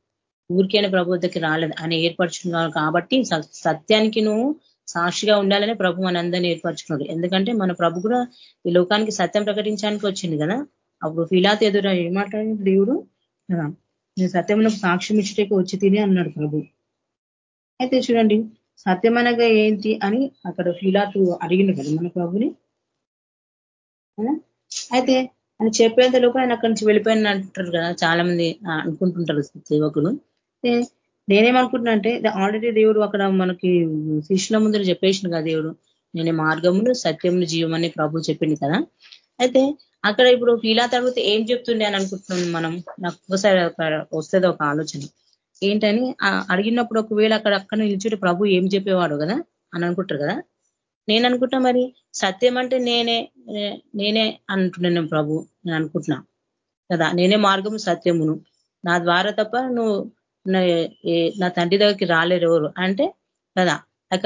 ఊరికైనా ప్రభు దగ్గరికి రాలేదు. ఆయన ఏర్పరచుకున్నాడు కాబట్టి సత్యానికి నువ్వు సాక్షిగా ఉండాలని ప్రభు మన అందరినీ ఏర్పరచుకున్నాడు. ఎందుకంటే మన ప్రభు కూడా ఈ లోకానికి సత్యం ప్రకటించడానికి వచ్చింది కదా. అప్పుడు ఫిలాత్ ఎదురు ఏమాట్లాడి దేవుడు? కదా. నేను సత్యంలో సాక్ష్యం ఇచ్చేటకు వచ్చి తిని అన్నాడు ప్రభు. అయితే చూడండి సత్యమనగా ఏంటి అని అక్కడ ఫిలాత్ అడిగిండు కదా మన ప్రభుని. అయితే ఆయన చెప్పేంత లోపు ఆయన అక్కడి నుంచి వెళ్ళిపోయిన అంటారు కదా. చాలా మంది అనుకుంటుంటారు సేవకులు. నేనేమనుకుంటున్నా అంటే ఆల్రెడీ దేవుడు అక్కడ మనకి శిష్యుల ముందు చెప్పేసిన కదా దేవుడు. నేనే మార్గములు సత్యములు జీవమని ప్రభు చెప్పింది కదా. అయితే అక్కడ ఇప్పుడు ఇలా తర్వాత ఏం చెప్తుండే అని అనుకుంటున్నాం మనం? నాకు ఒకసారి వస్తుంది ఒక ఆలోచన. ఏంటని? అడిగినప్పుడు ఒకవేళ అక్కడ అక్కడ నిలిచి ప్రభు ఏం చెప్పేవాడు కదా? అని అనుకుంటారు కదా. నేను అనుకుంటా మరి సత్యం అంటే నేనే నేనే అంటున్నాను ప్రభు నేను అనుకుంటున్నా కదా. నేనే మార్గము సత్యమును. నా ద్వారా తప్ప నువ్వు నా తండ్రి దగ్గరికి రాలేరు ఎవరు. అంటే కదా ఇక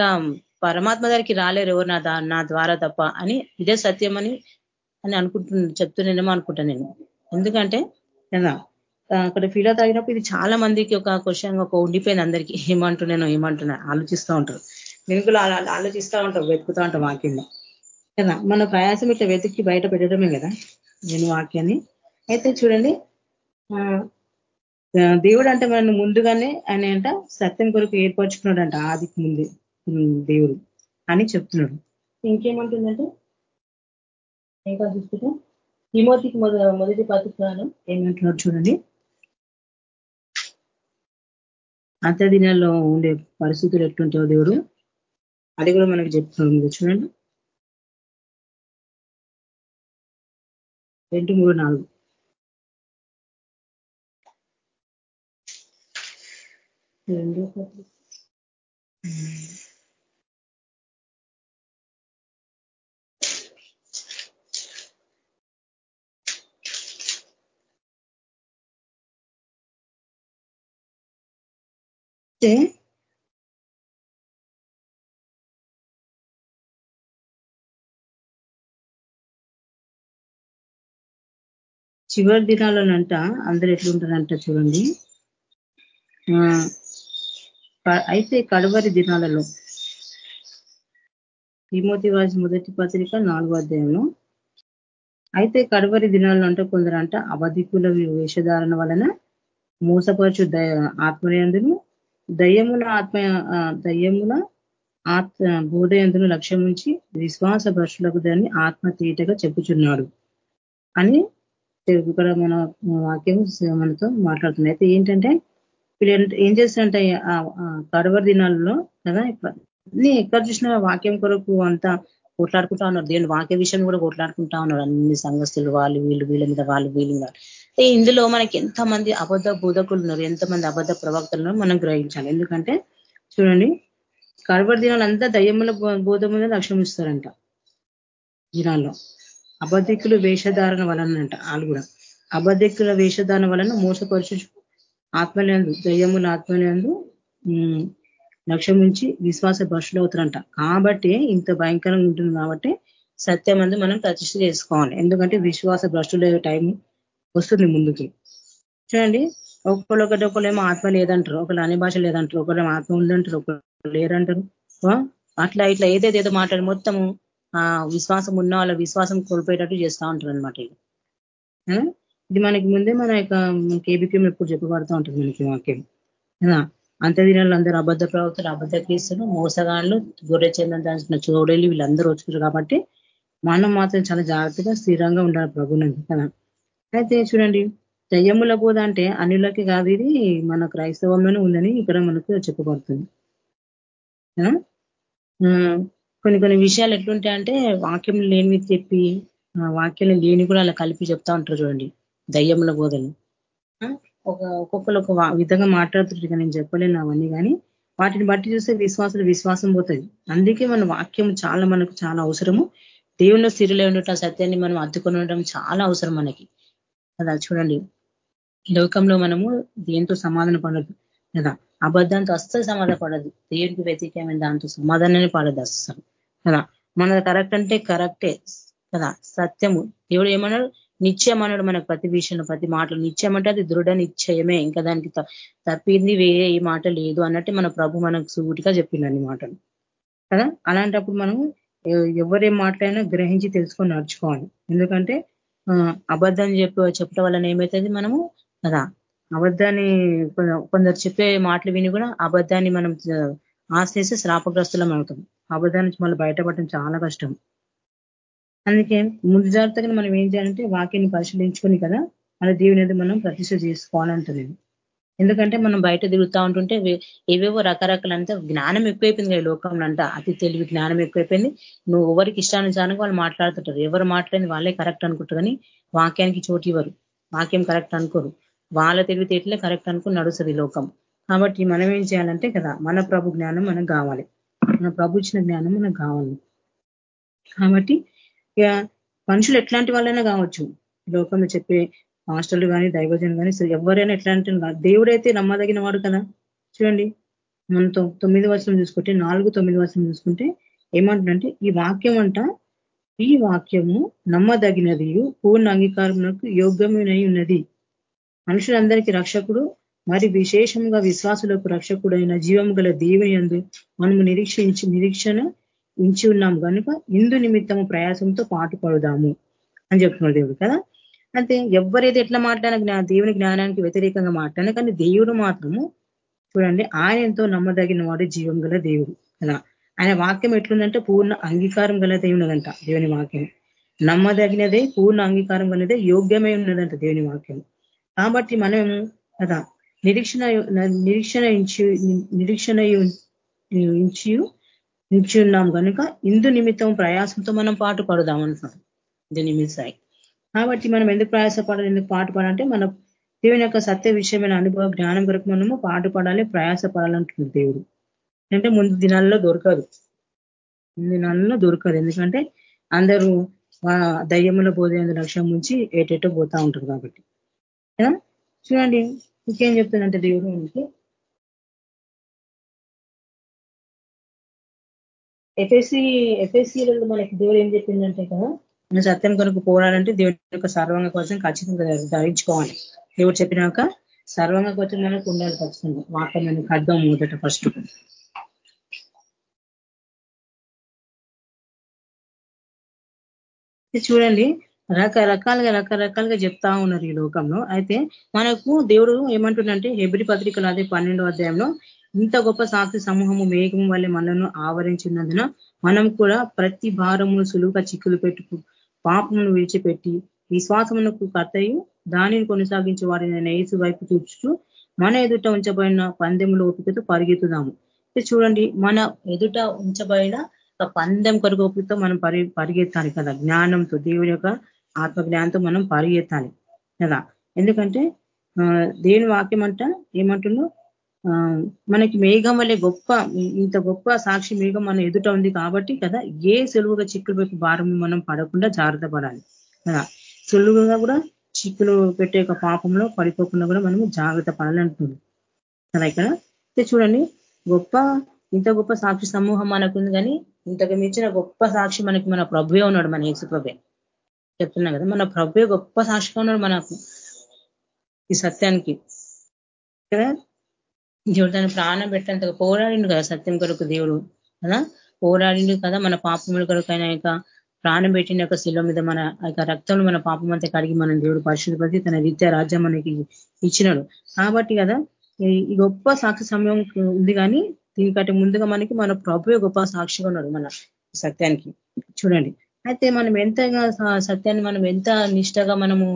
పరమాత్మ దగ్గరికి రాలేరు ఎవరు నా నా ద్వారా తప్ప అని ఇదే సత్యం అని అని అనుకుంటున్నా చెప్తున్నానేమో అనుకుంటా నేను. ఎందుకంటే కదా అక్కడ ఫీల్ తాగినప్పుడు ఇది చాలా మందికి ఒక క్వశ్చన్ ఒక ఉండిపోయింది అందరికీ. ఏమంటున్నానో ఏమంటున్నా ఆలోచిస్తూ ఉంటారు. నేను కూడా ఆలోచిస్తూ ఉంటారు వెతుకుతూ ఉంటాం వాక్యంలో. కదా మన ప్రయాసం ఇట్లా వెతికి బయట పెట్టడమే కదా నేను వాక్యాన్ని. అయితే చూడండి దేవుడు అంటే మన ముందుగానే ఆయన అంట సత్యం కొరకు ఏర్పరచుకున్నాడంట ఆదికి ముందు. దేవుడు అని చెప్తున్నాడు. ఇంకేమంటుందంటే ఇంకా చూసుకుంటే హిమోతికి మొదటి పత్రికను ఏమంటున్నాడు చూడండి. అంత దినాల్లో ఉండే పరిస్థితులు ఎట్లుంటావు దేవుడు అది కూడా మనకి చెప్తున్నాడు చూడండి. రెండు మూడు నాలుగు. రెండో. పత్రిక చివరి దినాలనంట అందరు ఎట్లుంటారంట చూడండి. అయితే కడవరి దినాలలో. తిమోతి రాజు మొదటి పత్రిక నాలుగో అధ్యాయంలో అయితే కడవరి దినాల్లో అంటే కొందరు అంట వేషధారణ వలన మోసపరచు ఆత్మయందును. దయ్యముల ఆత్మ దయ్యముల ఆత్మ బోధయందును లక్ష్యం ఉంచి విశ్వాస పరుషులకు దాన్ని ఆత్మ తీటగా చెప్పుచున్నాడు అని ఇక్కడ మన వాక్యం మనతో మాట్లాడుతుంది. అయితే ఏంటంటే వీళ్ళు ఏం చేస్తారంటే కడవర దినాల్లో కదా ఎక్కడ చూసిన వాక్యం కొరకు అంతా కొట్లాడుకుంటా ఉన్నారు. దేవుని వాక్య విషయం కూడా కొట్లాడుకుంటా ఉన్నారు. అన్ని సంఘస్థులు వాళ్ళు వీళ్ళు వీళ్ళ మీద వాళ్ళు వీళ్ళు ఇందులో మనకి ఎంతమంది అబద్ధ బోధకులు ఉన్నారు ఎంతమంది అబద్ధ ప్రవక్తలను మనం గ్రహించాలి. ఎందుకంటే చూడండి కడవరి దినాలు అంతా దయ్యముల బోధ మీద లక్ష్యం ఇస్తారంట. దినాల్లో. అబద్ధికులు వేషధారణ వలన అంట వాళ్ళు కూడా. అబద్ధికుల వేషధారణ వలన మోసపరుచు ఆత్మలందు దయ్యముల ఆత్మలందు లక్ష్యం నుంచి విశ్వాస భర్షులు అవుతారంట. కాబట్టి ఇంత భయంకరంగా ఉంటుంది కాబట్టి సత్యం మనం ప్రతిష్ట చేసుకోవాలి. ఎందుకంటే విశ్వాస భ్రష్టుల టైం వస్తుంది ముందుకి. చూడండి ఒకళ్ళు ఒకటి ఒకళ్ళు ఏమో ఆత్మ లేదంటారు. ఒకళ్ళు అనే భాష లేదంటారు. ఒకళ్ళు ఆత్మ ఉందంటారు. ఒకళ్ళు లేరంటారు. అట్లా ఇట్లా ఏదైతే ఏదో మాట్లాడి మొత్తము ఆ విశ్వాసం ఉన్న వాళ్ళ విశ్వాసం కోల్పోయేటట్టు చేస్తూ ఉంటారు అనమాట ఇది మనకి ముందే మన యొక్క కేబిక్యం ఎప్పుడు చెప్పబడుతూ ఉంటుంది మనకి వాక్యం. అంత దినాలు అందరూ అబద్ధ ప్రవక్తలు అబద్ధ క్రీస్తులు మోసగాళ్ళు గొర్రె చెందని దాచిన చూడలి వీళ్ళందరూ వచ్చారు కాబట్టి మనం మాత్రం చాలా జాగ్రత్తగా స్థిరంగా ఉండాలి ప్రభునంది కదా? అయితే చూడండి దయ్యముల బోధ అంటే అన్యులకి కాదు ఇది మన క్రైస్తవంలోనే ఉందని ఇక్కడ మనకు చెప్పబడుతుంది. కొన్ని కొన్ని విషయాలు ఎట్లుంటాయంటే వాక్యం లేనివి చెప్పి వాక్యం లేని కూడా అలా కలిపి చెప్తా ఉంటారు చూడండి. దయ్యముల బోధలు. ఒక ఒక్కొక్కరు ఒక విధంగా మాట్లాడుతుంటారు నేను చెప్పలేను అవన్నీ కానీ వాటిని బట్టి చూస్తే విశ్వాసులు విశ్వాసం పోతుంది అందుకే మన వాక్యం చాలా మనకు చాలా అవసరము. దేవుని స్థిరిలో ఉండటం సత్యాన్ని మనం అద్దుకొని ఉండటం చాలా అవసరం మనకి. కదా చూడండి. లోకంలో మనము దేంతో సమాధాన పడదు కదా? అబద్ధంతో అస్సలు సమాధాన పడదు. దేవుడికి వ్యతిరేకమైన దాంతో సమాధానాన్ని పడదు అస్సలు. కదా? మన కరెక్ట్ అంటే కరెక్టే కదా? సత్యము. దేవుడు ఏమన్నాడు? నిత్యం అన్నాడు మనకు ప్రతి విషయంలో ప్రతి మాటలు నిత్యం అంటే అది దృఢ నిశ్చయమే. ఇంకా దానికి తప్పింది వేరే ఏ మాట లేదు అన్నట్టు మన ప్రభు మనకు సూటిగా చెప్పిండు మాటలు కదా? అలాంటప్పుడు మనం ఎవరేం మాటలైనా గ్రహించి తెలుసుకొని నడుచుకోవాలి. ఎందుకంటే అబద్ధం చెప్పి చెప్పడం వలన ఏమవుతుంది మనము? కదా? అబద్ధాన్ని కొందరు చెప్పే మాటలు విని కూడా అబద్ధాన్ని మనం ఆశ్రయిస్తే శ్రాపగ్రస్తులం అవుతాం. అబద్ధాన్ని మళ్ళీ బయటపడటం చాలా కష్టం. అందుకే ముందు జాగ్రత్తగా మనం ఏం చేయాలంటే వాక్యాన్ని పరిశీలించుకొని కదా మన దేవుని మనం ప్రతిష్ట చేసుకోవాలంటుంది. ఎందుకంటే మనం బయట తిరుగుతూ ఉంటుంటే ఏవేవో రకరకాలంతా జ్ఞానం ఎక్కువైపోయింది ఈ లోకంలో అంట అతి తెలివి జ్ఞానం ఎక్కువైపోయింది. నువ్వు ఎవరికి ఇష్టానుసారంగా వాళ్ళు మాట్లాడుతుంటారు. ఎవరు మాట్లాడింది వాళ్ళే కరెక్ట్ అనుకుంటారు కానీ వాక్యానికి చోటు ఇవ్వరు. వాక్యం కరెక్ట్ అనుకోరు. వాళ్ళ తెలివితేటలే కరెక్ట్ అనుకుని నడుస్తుంది లోకం. కాబట్టి మనం ఏం చేయాలంటే కదా మన ప్రభు జ్ఞానం మనకు కావాలి. మన ప్రభు ఇచ్చిన జ్ఞానం మనకు కావాలి. కాబట్టి మనుషులు ఎట్లాంటి వాళ్ళైనా కావచ్చు. లోకంలో చెప్పే మాస్టర్లు కానీ దైవజన్ కానీ ఎవరైనా ఎట్లాంటి దేవుడైతే నమ్మదగిన వాడు కదా. చూడండి మనం తొమ్మిది వర్షం చూసుకుంటే నాలుగు తొమ్మిది వర్షం చూసుకుంటే ఏమంటుందంటే ఈ వాక్యం అంట ఈ వాక్యము నమ్మదగినది పూర్ణ అంగీకారములకు యోగ్యమునై ఉన్నది. మనుషులందరికీ రక్షకుడు మరి విశేషంగా విశ్వాసులకు రక్షకుడైన జీవము గల దేవుని అందు మనము నిరీక్షించి నిరీక్షణ ఉంచి ఉన్నాం కనుక ఇందు నిమిత్తము ప్రయాసంతో పాటు పడుదాము అని చెప్తున్నాడు దేవుడు కదా? అంటే ఎవరైతే ఎట్లా మాట్లాడిన దేవుని జ్ఞానానికి వ్యతిరేకంగా మాట్లాడినా కానీ దేవుడు మాత్రము చూడండి ఆయన ఎంతో నమ్మదగిన వాడు జీవం గల దేవుడు కదా? ఆయన వాక్యం ఎట్లుందంటే పూర్ణ అంగీకారం గల ఉన్నదంట దేవుని వాక్యం నమ్మదగినదే పూర్ణ అంగీకారం గలదే యోగ్యమై ఉన్నదంట దేవుని వాక్యం కాబట్టి మనం కదా నిరీక్షణ నిరీక్షణ నిరీక్షణ ఇంచి నిలిచి ఉన్నాం కనుక ఇందు నిమిత్తం ప్రయాసంతో మనం పాటు పడదాం అంటున్నాం దీని నిమిత్తాయి కాబట్టి మనం ఎందుకు ప్రయాసపడాలి ఎందుకు పాటు పడాలంటే మన దేవుని యొక్క సత్య విషయమైన అనుభవ జ్ఞానం కొరకు మనము పాటు పడాలి ప్రయాస పడాలంటున్నారు దేవుడు. అంటే ముందు దినాల్లో దొరకదు. ముందు దినాల్లో దొరకదు. ఎందుకంటే అందరూ దయ్యముల బోధన లక్ష్యం నుంచి ఏటేటో పోతా ఉంటారు కాబట్టి. చూడండి ఇంకేం చెప్తుందంటే దేవుడు అంటే ఎఫ్ఎస్సి ఎఫ్ఎస్సీలలో మనకి దేవుడు ఏం చెప్పిందంటే కదా మన సత్యం కొరకు పోరాడంటే దేవుడి యొక్క సర్వంగ కోసం ఖచ్చితంగా ధరించుకోవాలి. దేవుడు చెప్పినాక సర్వంగ కోసం మనకు ఉండాలి ఖచ్చితంగా. వాక్యం మనకు అర్థం మొదట ఫస్ట్ చూడండి రకరకాలుగా రకరకాలుగా చెప్తా ఉన్నారు ఈ లోకంలో. అయితే మనకు దేవుడు ఏమంటుండంటే హెబ్రి పత్రికలు అదే పన్నెండో అధ్యాయంలో ఇంత గొప్ప సాక్షి సమూహము మేఘం వల్లే మనలను ఆవరించినందున మనం కూడా ప్రతి భారమును సులువుగా చిక్కులు పెట్టుకు పాపమును విడిచిపెట్టి విశ్వాసమునకు కర్తయు దానిని కొనసాగించే వారిని నేసు వైపు చూచుచు మన ఎదుట ఉంచబడిన పందెములు ఓపికతో పరిగెత్తుదాము. చూడండి మన ఎదుట ఉంచబడిన పందెం కొరకు ఓపికతో మనం పరి పరిగెత్తాలి కదా. జ్ఞానంతో దేవుని యొక్క ఆత్మజ్ఞానంతో మనం పరిగెత్తాలి కదా. ఎందుకంటే దేవుని వాక్యం అంట ఏమంటుందో? మనకి మేఘం వల్లే గొప్ప ఇంత గొప్ప సాక్షి మేఘం మన ఎదుట ఉంది కాబట్టి కదా ఏ సులువుగా చిక్కులు పెట్టి భారం మనం పడకుండా జాగ్రత్త పడాలి కదా. సులువుగా కూడా చిక్కులు పెట్టే ఒక పాపంలో పడిపోకుండా కూడా మనము జాగ్రత్త పడాలంటుంది కదా ఇక్కడ? చూడండి గొప్ప ఇంత గొప్ప సాక్షి సమూహం మనకుంది కానీ ఇంతకు మించిన గొప్ప సాక్షి మనకి మన ప్రభువే ఉన్నాడు మన యేసు ప్రభే చెప్తున్నా కదా మన ప్రభువే గొప్ప సాక్షిగా ఉన్నాడు మనకు ఈ సత్యానికి. కదా? దేవుడు తను ప్రాణం పెట్టేంతగా పోరాడిండు కదా సత్యం కొరకు దేవుడు కదా? పోరాడిండు కదా మన పాపముల కొరకు అయిన యొక్క ప్రాణం పెట్టిన యొక్క శిలో మీద మన యొక్క రక్తం మన పాపం అంతా కడిగి మన దేవుడు పరిశుద్ధపతి తన విద్యా రాజ్యం మనకి ఇచ్చినాడు. కాబట్టి కదా ఈ గొప్ప సాక్షి సమయం ఉంది కానీ దీనికంటే ముందుగా మనకి మన ప్రభు గొప్ప సాక్షిగా ఉన్నాడు మన సత్యానికి. చూడండి. అయితే మనం ఎంతగా సత్యాన్ని మనం ఎంత నిష్టగా మనము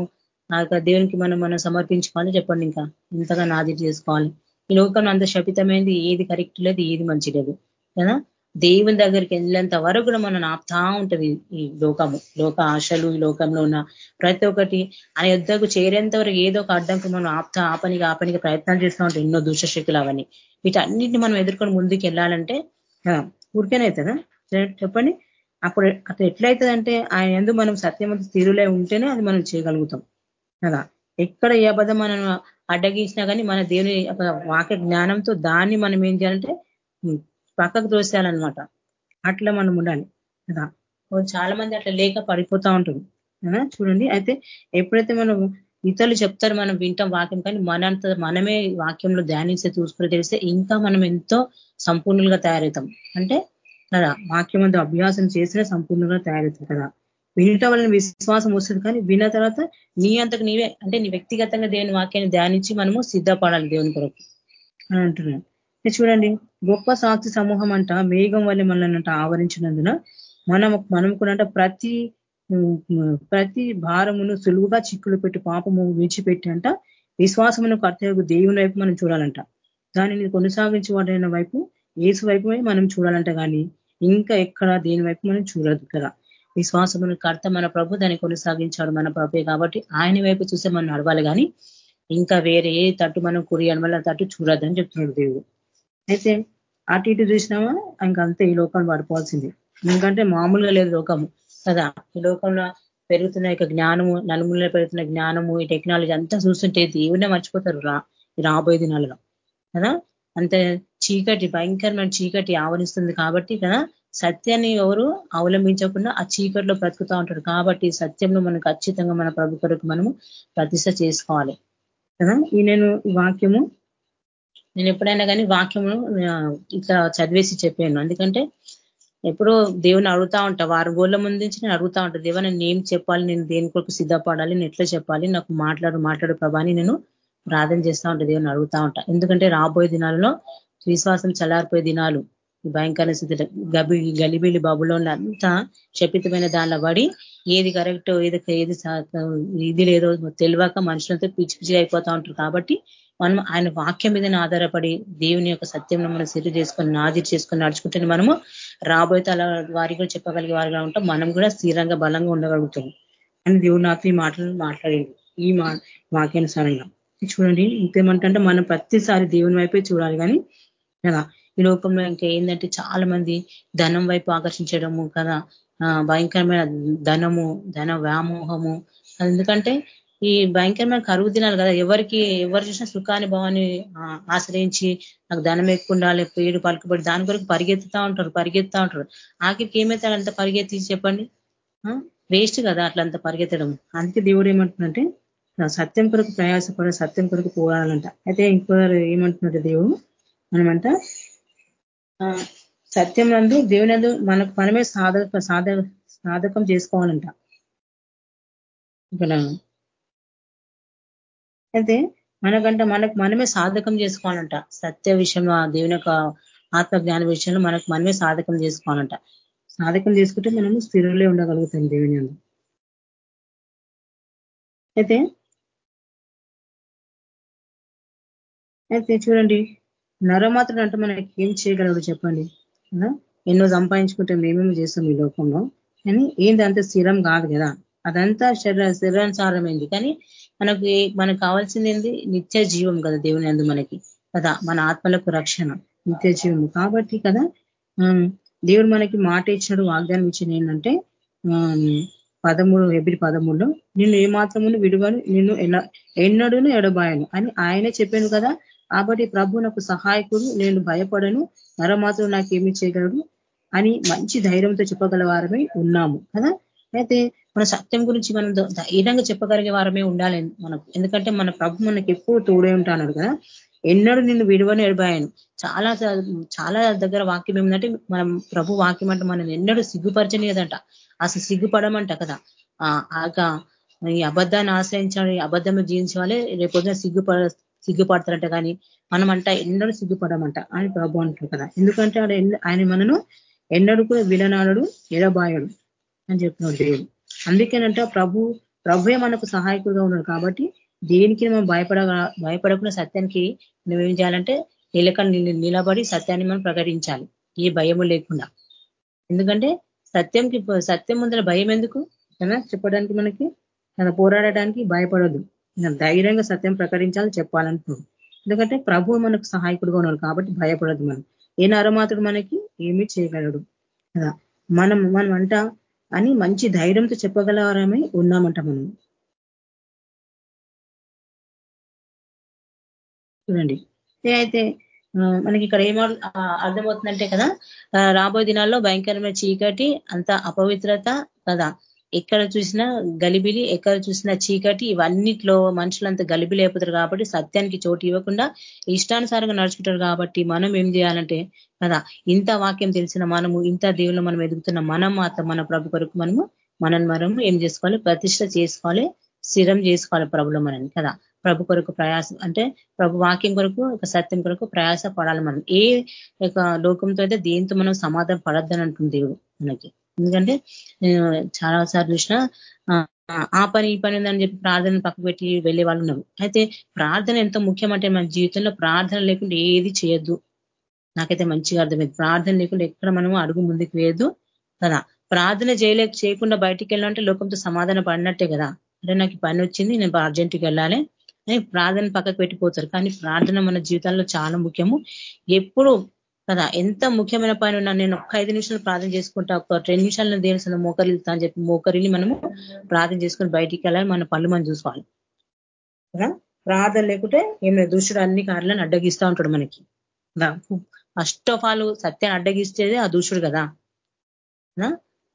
ఆ దేవునికి మనం మనం సమర్పించుకోవాలి? చెప్పండి ఇంకా. ఎంతగా నాది చేసుకోవాలి? ఈ లోకంలో అంత శపితమైంది ఏది కరెక్ట్ లేదు ఏది మంచి లేదు. కదా? దేవుని దగ్గరికి వెళ్ళేంత వరకు కూడా మనం ఆపుతా ఉంటుంది ఈ లోకము. లోక ఆశలు ఈ లోకంలో ఉన్న ప్రతి ఒక్కటి ఆ యుద్ధకు చేరేంత వరకు ఏదో ఒక అడ్డంకు మనం ఆపుతా ఆపనికి ఆపనికి ప్రయత్నాలు చేస్తూ ఉంటాం. ఎన్నో దుష్టశక్తులు అవన్నీ. వీటన్నిటిని మనం ఎదుర్కొని ముందుకు వెళ్ళాలంటే ఊరికేనవుతుందా చెప్పండి. అప్పుడు అట్లా ఎట్లయితుందంటే ఆయన ఎందు మనం సత్యమంత స్థిరులై ఉంటేనే అది మనం చేయగలుగుతాం. కదా? ఎక్కడ ఏ అబద్ధం మనం అడ్డగించినా కానీ మన దేవుని వాక్య జ్ఞానంతో దాన్ని మనం ఏం చేయాలంటే పక్కకు తోసేయాలన్నమాట. అట్లా మనం ఉండాలి. కదా? చాలా మంది అట్లా లేక పడిపోతా ఉంటుంది చూడండి. అయితే ఎప్పుడైతే మనం ఇతరులు చెప్తారు మనం వింటాం వాక్యం కానీ మనంత మనమే వాక్యంలో ధ్యానిస్తే చూసుకుని తెలిస్తే ఇంకా మనం ఎంతో సంపూర్ణులుగా తయారవుతాం. అంటే కదా? వాక్యం అంతా అభ్యాసం చేసినా సంపూర్ణంగా తయారవుతుంది కదా? వినటం వలన విశ్వాసం వస్తుంది. కానీ విన్న తర్వాత నీ అంతకు నీవే అంటే నీ వ్యక్తిగతంగా దేవుని వాక్యాన్ని ధ్యానించి మనము సిద్ధపడాలి దేవుని కొరకు అని అంటున్నాను చూడండి గొప్ప సాక్షి సమూహం అంట మేఘం వల్ల మనల్ని ఆవరించినందున మనం మనం కూడా ప్రతి ప్రతి భారమును సులువుగా చిక్కులు పెట్టి పాపము విడిచిపెట్టి అంట విశ్వాసమును కర్తవ్య దేవుని వైపు మనం చూడాలంట. దానిని కొనసాగించబడిన వైపు ఏసు వైపు మనం చూడాలంట కానీ ఇంకా ఎక్కడ దేని వైపు మనం చూడదు కదా. విశ్వాసమును కర్త మన ప్రభు దాన్ని కొనసాగించాడు మన ప్రభే కాబట్టి ఆయన వైపు చూస్తే మనం నడవాలి కానీ ఇంకా వేరే ఏ తట్టు మనం కురియడం వల్ల తట్టు చూడద్దని చెప్తున్నాడు దేవుడు. అయితే అటు ఇటు చూసినామా? ఇంకంతే ఈ లోకం పడిపోవాల్సింది ఎందుకంటే మామూలుగా లేదు లోకము. కదా? ఈ లోకంలో పెరుగుతున్న యొక్క జ్ఞానము నలుమూలలో పెరుగుతున్న జ్ఞానము ఈ టెక్నాలజీ అంతా చూస్తుంటే దేవునే మర్చిపోతారు రా రాబోయే దినాలలో. కదా? అంత చీకటి భయంకరమైన చీకటి ఆవరిస్తుంది కాబట్టి కదా? సత్యాన్ని ఎవరు అవలంబించకుండా ఆ చీకట్లో బ్రతుకుతూ ఉంటారు. కాబట్టి సత్యంలో మనం ఖచ్చితంగా మన ప్రభు కొరకు మనము ప్రతిష్ట చేసుకోవాలి. కదా? ఈ నేను వాక్యము నేను ఎప్పుడైనా కానీ వాక్యము ఇట్లా చదివేసి చెప్పాను. ఎందుకంటే ఎప్పుడో దేవుని అడుగుతా ఉంటా వారం గోళ్ళ ముందు నుంచి నేను అడుగుతా ఉంటా దేవ నేను ఏం చెప్పాలి? నేను దేని కొరకు సిద్ధపడాలి? నేను ఎట్లా చెప్పాలి? నాకు మాట్లాడు మాట్లాడు ప్రభాని నేను ప్రార్థన చేస్తా ఉంటా దేవుని అడుగుతా ఉంటా. ఎందుకంటే రాబోయే దినాలలో విశ్వాసం చల్లారిపోయే దినాలు భయంకర స్థితిలో గబి గలిబిలి బాబులోని అంతా శపితమైన దానిలో పడి ఏది కరెక్ట్ ఏది ఏది ఇది లేదో తెలియక మనుషులతో పిచ్చి పిచ్చి అయిపోతా ఉంటారు. కాబట్టి మనం ఆయన వాక్యం మీద ఆధారపడి దేవుని యొక్క సత్యంలో మనం సిరి చేసుకొని నాది చేసుకొని నడుచుకుంటే మనము రాబోయే తల వారి కూడా చెప్పగలిగే వారిగా ఉంటాం. మనం కూడా స్థిరంగా బలంగా ఉండగలుగుతాం. అని దేవుడు నాకు ఈ మాటలు మాట్లాడింది ఈ మా వాక్యానుసారంగా. చూడండి ఇంకేమంటే మనం ప్రతిసారి దేవుని వైపే చూడాలి కానీ కదా? ఈ లోకంలో ఇంకా ఏంటంటే చాలా మంది ధనం వైపు ఆకర్షించడము కదా. భయంకరమైన ధనము ధన వ్యామోహము. ఎందుకంటే ఈ భయంకరమైన కరువు తినాలి కదా. ఎవరికి ఎవరు చూసినా సుఖాన్ని భావాన్ని ఆశ్రయించి నాకు ధనం ఎక్కువ ఉండాలి పేరు పలుకుబడి దాని కొరకు పరిగెత్తుతా ఉంటారు పరిగెత్తుతా ఉంటారు. ఆఖరికి ఏమైతే అంత పరిగెత్తి చెప్పండి? వేస్ట్ కదా అట్లంత పరిగెత్తడం అందుకే దేవుడు ఏమంటుందంటే సత్యం కొరకు ప్రయాసపడ సత్యం కొరకు పోవాలంట అయితే ఇంకో ఏమంటున్నాడు దేవుడు? మనమంట సత్యం నందు దేవునందు మనకు మనమే సాధక సాధకం చేసుకోవాలంట. ఇక్కడ అయితే మనకంట మనకు మనమే సాధకం చేసుకోవాలంట. సత్య విషయంలో ఆ దేవుని యొక్క ఆత్మ జ్ఞాన విషయంలో మనకు మనమే సాధకం చేసుకోవాలంట. సాధకం చేసుకుంటే మనము స్థిరంలో ఉండగలుగుతాం దేవుని అయితే అయితే చూడండి. నరమాత్రుడు అంటే మనకి ఏం చేయగలడు చెప్పండి? ఎన్నో సంపాదించుకుంటే మేమేమి చేస్తాం ఈ లోకంలో? కానీ ఏంది స్థిరం కాదు కదా? అదంతా శరీర శరీరానుసారమైంది కానీ మనకు మనకు కావాల్సింది ఏంది? నిత్య జీవం కదా దేవుని అందు మనకి. కదా మన ఆత్మలకు రక్షణ. నిత్య జీవము. కాబట్టి కదా దేవుడు మనకి మాట ఇచ్చినాడు వాగ్దానం ఇచ్చిన ఏంటంటే పదమూడు ఎబ్రి పదమూడులో నిన్ను ఏమాత్రమును విడువను నిన్ను ఎన్నడూను ఎడబాయను అని ఆయనే చెప్పాను కదా. కాబట్టి ప్రభు నాకు సహాయకుడు నేను భయపడను నరమాత్రం నాకు ఏమి చేయగలడు అని మంచి ధైర్యంతో చెప్పగల వారమే ఉన్నాము కదా? అయితే మన సత్యం గురించి మనం ధైర్యంగా చెప్పగలిగే వారమే ఉండాలి మనకు. ఎందుకంటే మన ప్రభు మనకి ఎప్పుడు తోడే ఉంటాడు కదా? ఎన్నడూ నిన్ను విడువని ఎడబాయను. చాలా చాలా దగ్గర వాక్యం ఏమిటంటే మనం ప్రభు వాక్యం అంటే మనం ఎన్నడూ సిగ్గుపరచలేదంట అసలు సిగ్గుపడమంట కదా? ఆక ఈ అబద్ధాన్ని ఆశ్రయించాలి అబద్ధంలో జీవించే వాళ్ళే రేపొద్దున సిగ్గుపడ సిగ్గుపడతారంట కానీ మనమంట ఎన్నడూ సిగ్గుపడమంట అని ప్రభు అంటారు కదా. ఎందుకంటే ఆయన మనను ఎన్నడూ కూడా విలనాడు ఎడబాయడు అని చెప్తున్నాడు దేవుడు. అందుకేనంట ప్రభు ప్రభువే మనకు సహాయకుడుగా ఉన్నాడు కాబట్టి దేనికి మనం భయపడ భయపడకుండా సత్యానికి నువ్వేం చేయాలంటే నిలక నిలబడి సత్యాన్ని మనం ప్రకటించాలి. ఏ భయము లేకుండా. ఎందుకంటే సత్యంకి సత్యం ముందర భయం ఎందుకు చెప్పడానికి మనకి? తన పోరాడటానికి భయపడదు ధైర్యంగా సత్యం ప్రకటించాలని చెప్పాలంటున్నాడు. ఎందుకంటే ప్రభు మనకు సహాయకుడుగా ఉన్నాడు కాబట్టి భయపడదు మనం. ఏ నరమాతుడు మనకి ఏమీ చేయగలడు? కదా? మనం మనం అంట అని మంచి ధైర్యంతో చెప్పగలవారమే ఉన్నామంట మనం. చూడండి. అయితే మనకి ఇక్కడ ఏమో అర్థమవుతుందంటే కదా రాబోయే దినాల్లో భయంకరమైన చీకటి అంత అపవిత్రత కదా? ఎక్కడ చూసినా గలిబిలి ఎక్కడ చూసినా చీకటి ఇవన్నిట్లో మనుషులంతా గలిబిలి అయిపోతారు కాబట్టి సత్యానికి చోటు ఇవ్వకుండా ఇష్టానుసారంగా నడుచుకుంటారు కాబట్టి మనం ఏం చేయాలంటే కదా ఇంత వాక్యం తెలిసిన మనము ఇంత దేవుళ్ళు మనం ఎదుగుతున్న మనం మాత్రం మన ప్రభు కొరకు మనము మనం మనము ఏం చేసుకోవాలి? ప్రతిష్ట చేసుకోవాలి స్థిరం చేసుకోవాలి ప్రభులో మనని కదా. ప్రభు కొరకు ప్రయాసం అంటే ప్రభు వాక్యం కొరకు ఒక సత్యం కొరకు ప్రయాస పడాలి మనం. ఏ లోకంతో అయితే దేంతో మనం సమాధానం పడద్దని అంటుంది దేవుడు మనకి. ఎందుకంటే నేను చాలా సార్లు చూసిన ఆ పని ఈ పని ఉందని చెప్పి ప్రార్థన పక్కకు పెట్టి వెళ్ళే వాళ్ళు ఉన్నారు. అయితే ప్రార్థన ఎంత ముఖ్యమంటే మన జీవితంలో ప్రార్థన లేకుండా ఏది చేయొద్దు. నాకైతే మంచిగా అర్థమైంది. ప్రార్థన లేకుండా ఎక్కడ మనము అడుగు ముందుకు వేయద్దు కదా. ప్రార్థన చేయలేక చేయకుండా బయటికి వెళ్ళాలంటే లోకంతో సమాధాన పడినట్టే కదా. అంటే నాకు పని వచ్చింది నేను అర్జెంటుకి వెళ్ళాలి ప్రార్థన పక్కకు పెట్టిపోతారు కానీ ప్రార్థన మన జీవితంలో చాలా ముఖ్యము. ఎప్పుడు కదా ఎంత ముఖ్యమైన పని ఉన్నా నేను ఒక్క ఐదు నిమిషాలు ప్రార్థన చేసుకుంటా ఒక రెండు నిమిషాలు దేనిసిన మోకరిల్తా అని చెప్పి మోకరిని మనము ప్రార్థన చేసుకుని బయటికి వెళ్ళాలి మన పళ్ళు మనం చూసుకోవాలి. కదా ప్రార్థన లేకుంటే ఏమైనా దుష్టుడు అన్ని కార్యాలను అడ్డగిస్తూ ఉంటాడు మనకి. ఫస్ట్ ఆఫ్ ఆల్ సత్యాన్ని అడ్డగిస్తేదే ఆ దుష్టుడు కదా.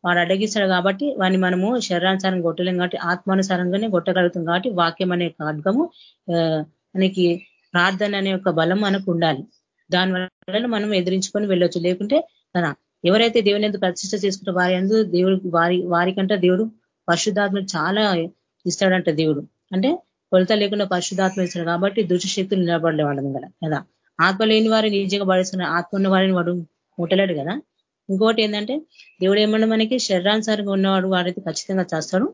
వాడు అడ్డగిస్తాడు కాబట్టి వాడిని మనము శరీరానుసారం కొట్టలేం కాబట్టి ఆత్మానుసారంగానే కొట్టగలుగుతాం కాబట్టి వాక్యం అనే ఖడ్గము మనకి ప్రార్థన అనే ఒక బలం మనకు ఉండాలి. దాని వల్ల మనం ఎదిరించుకొని వెళ్ళొచ్చు. లేకుంటే కదా ఎవరైతే దేవుని ఎందుకు ప్రతిష్ట చేసుకుంటే వారి ఎందు దేవుడు వారి వారికంటే దేవుడు పరిశుద్ధాత్మ చాలా ఇస్తాడంట దేవుడు. అంటే కొలత లేకుండా పరిశుద్ధాత్మ ఇస్తాడు కాబట్టి దుష్టశక్తులు నిలబడలే వాళ్ళం కదా కదా? ఆత్మ లేని వారిని నిజంగా పడేస్తున్న ఆత్మ ఉన్న వారిని వాడు ముట్టలేడు కదా? ఇంకోటి ఏంటంటే దేవుడు ఏమన్నా మనకి శరీరానుసారంగా ఉన్నవాడు వాడైతే ఖచ్చితంగా చేస్తాడు.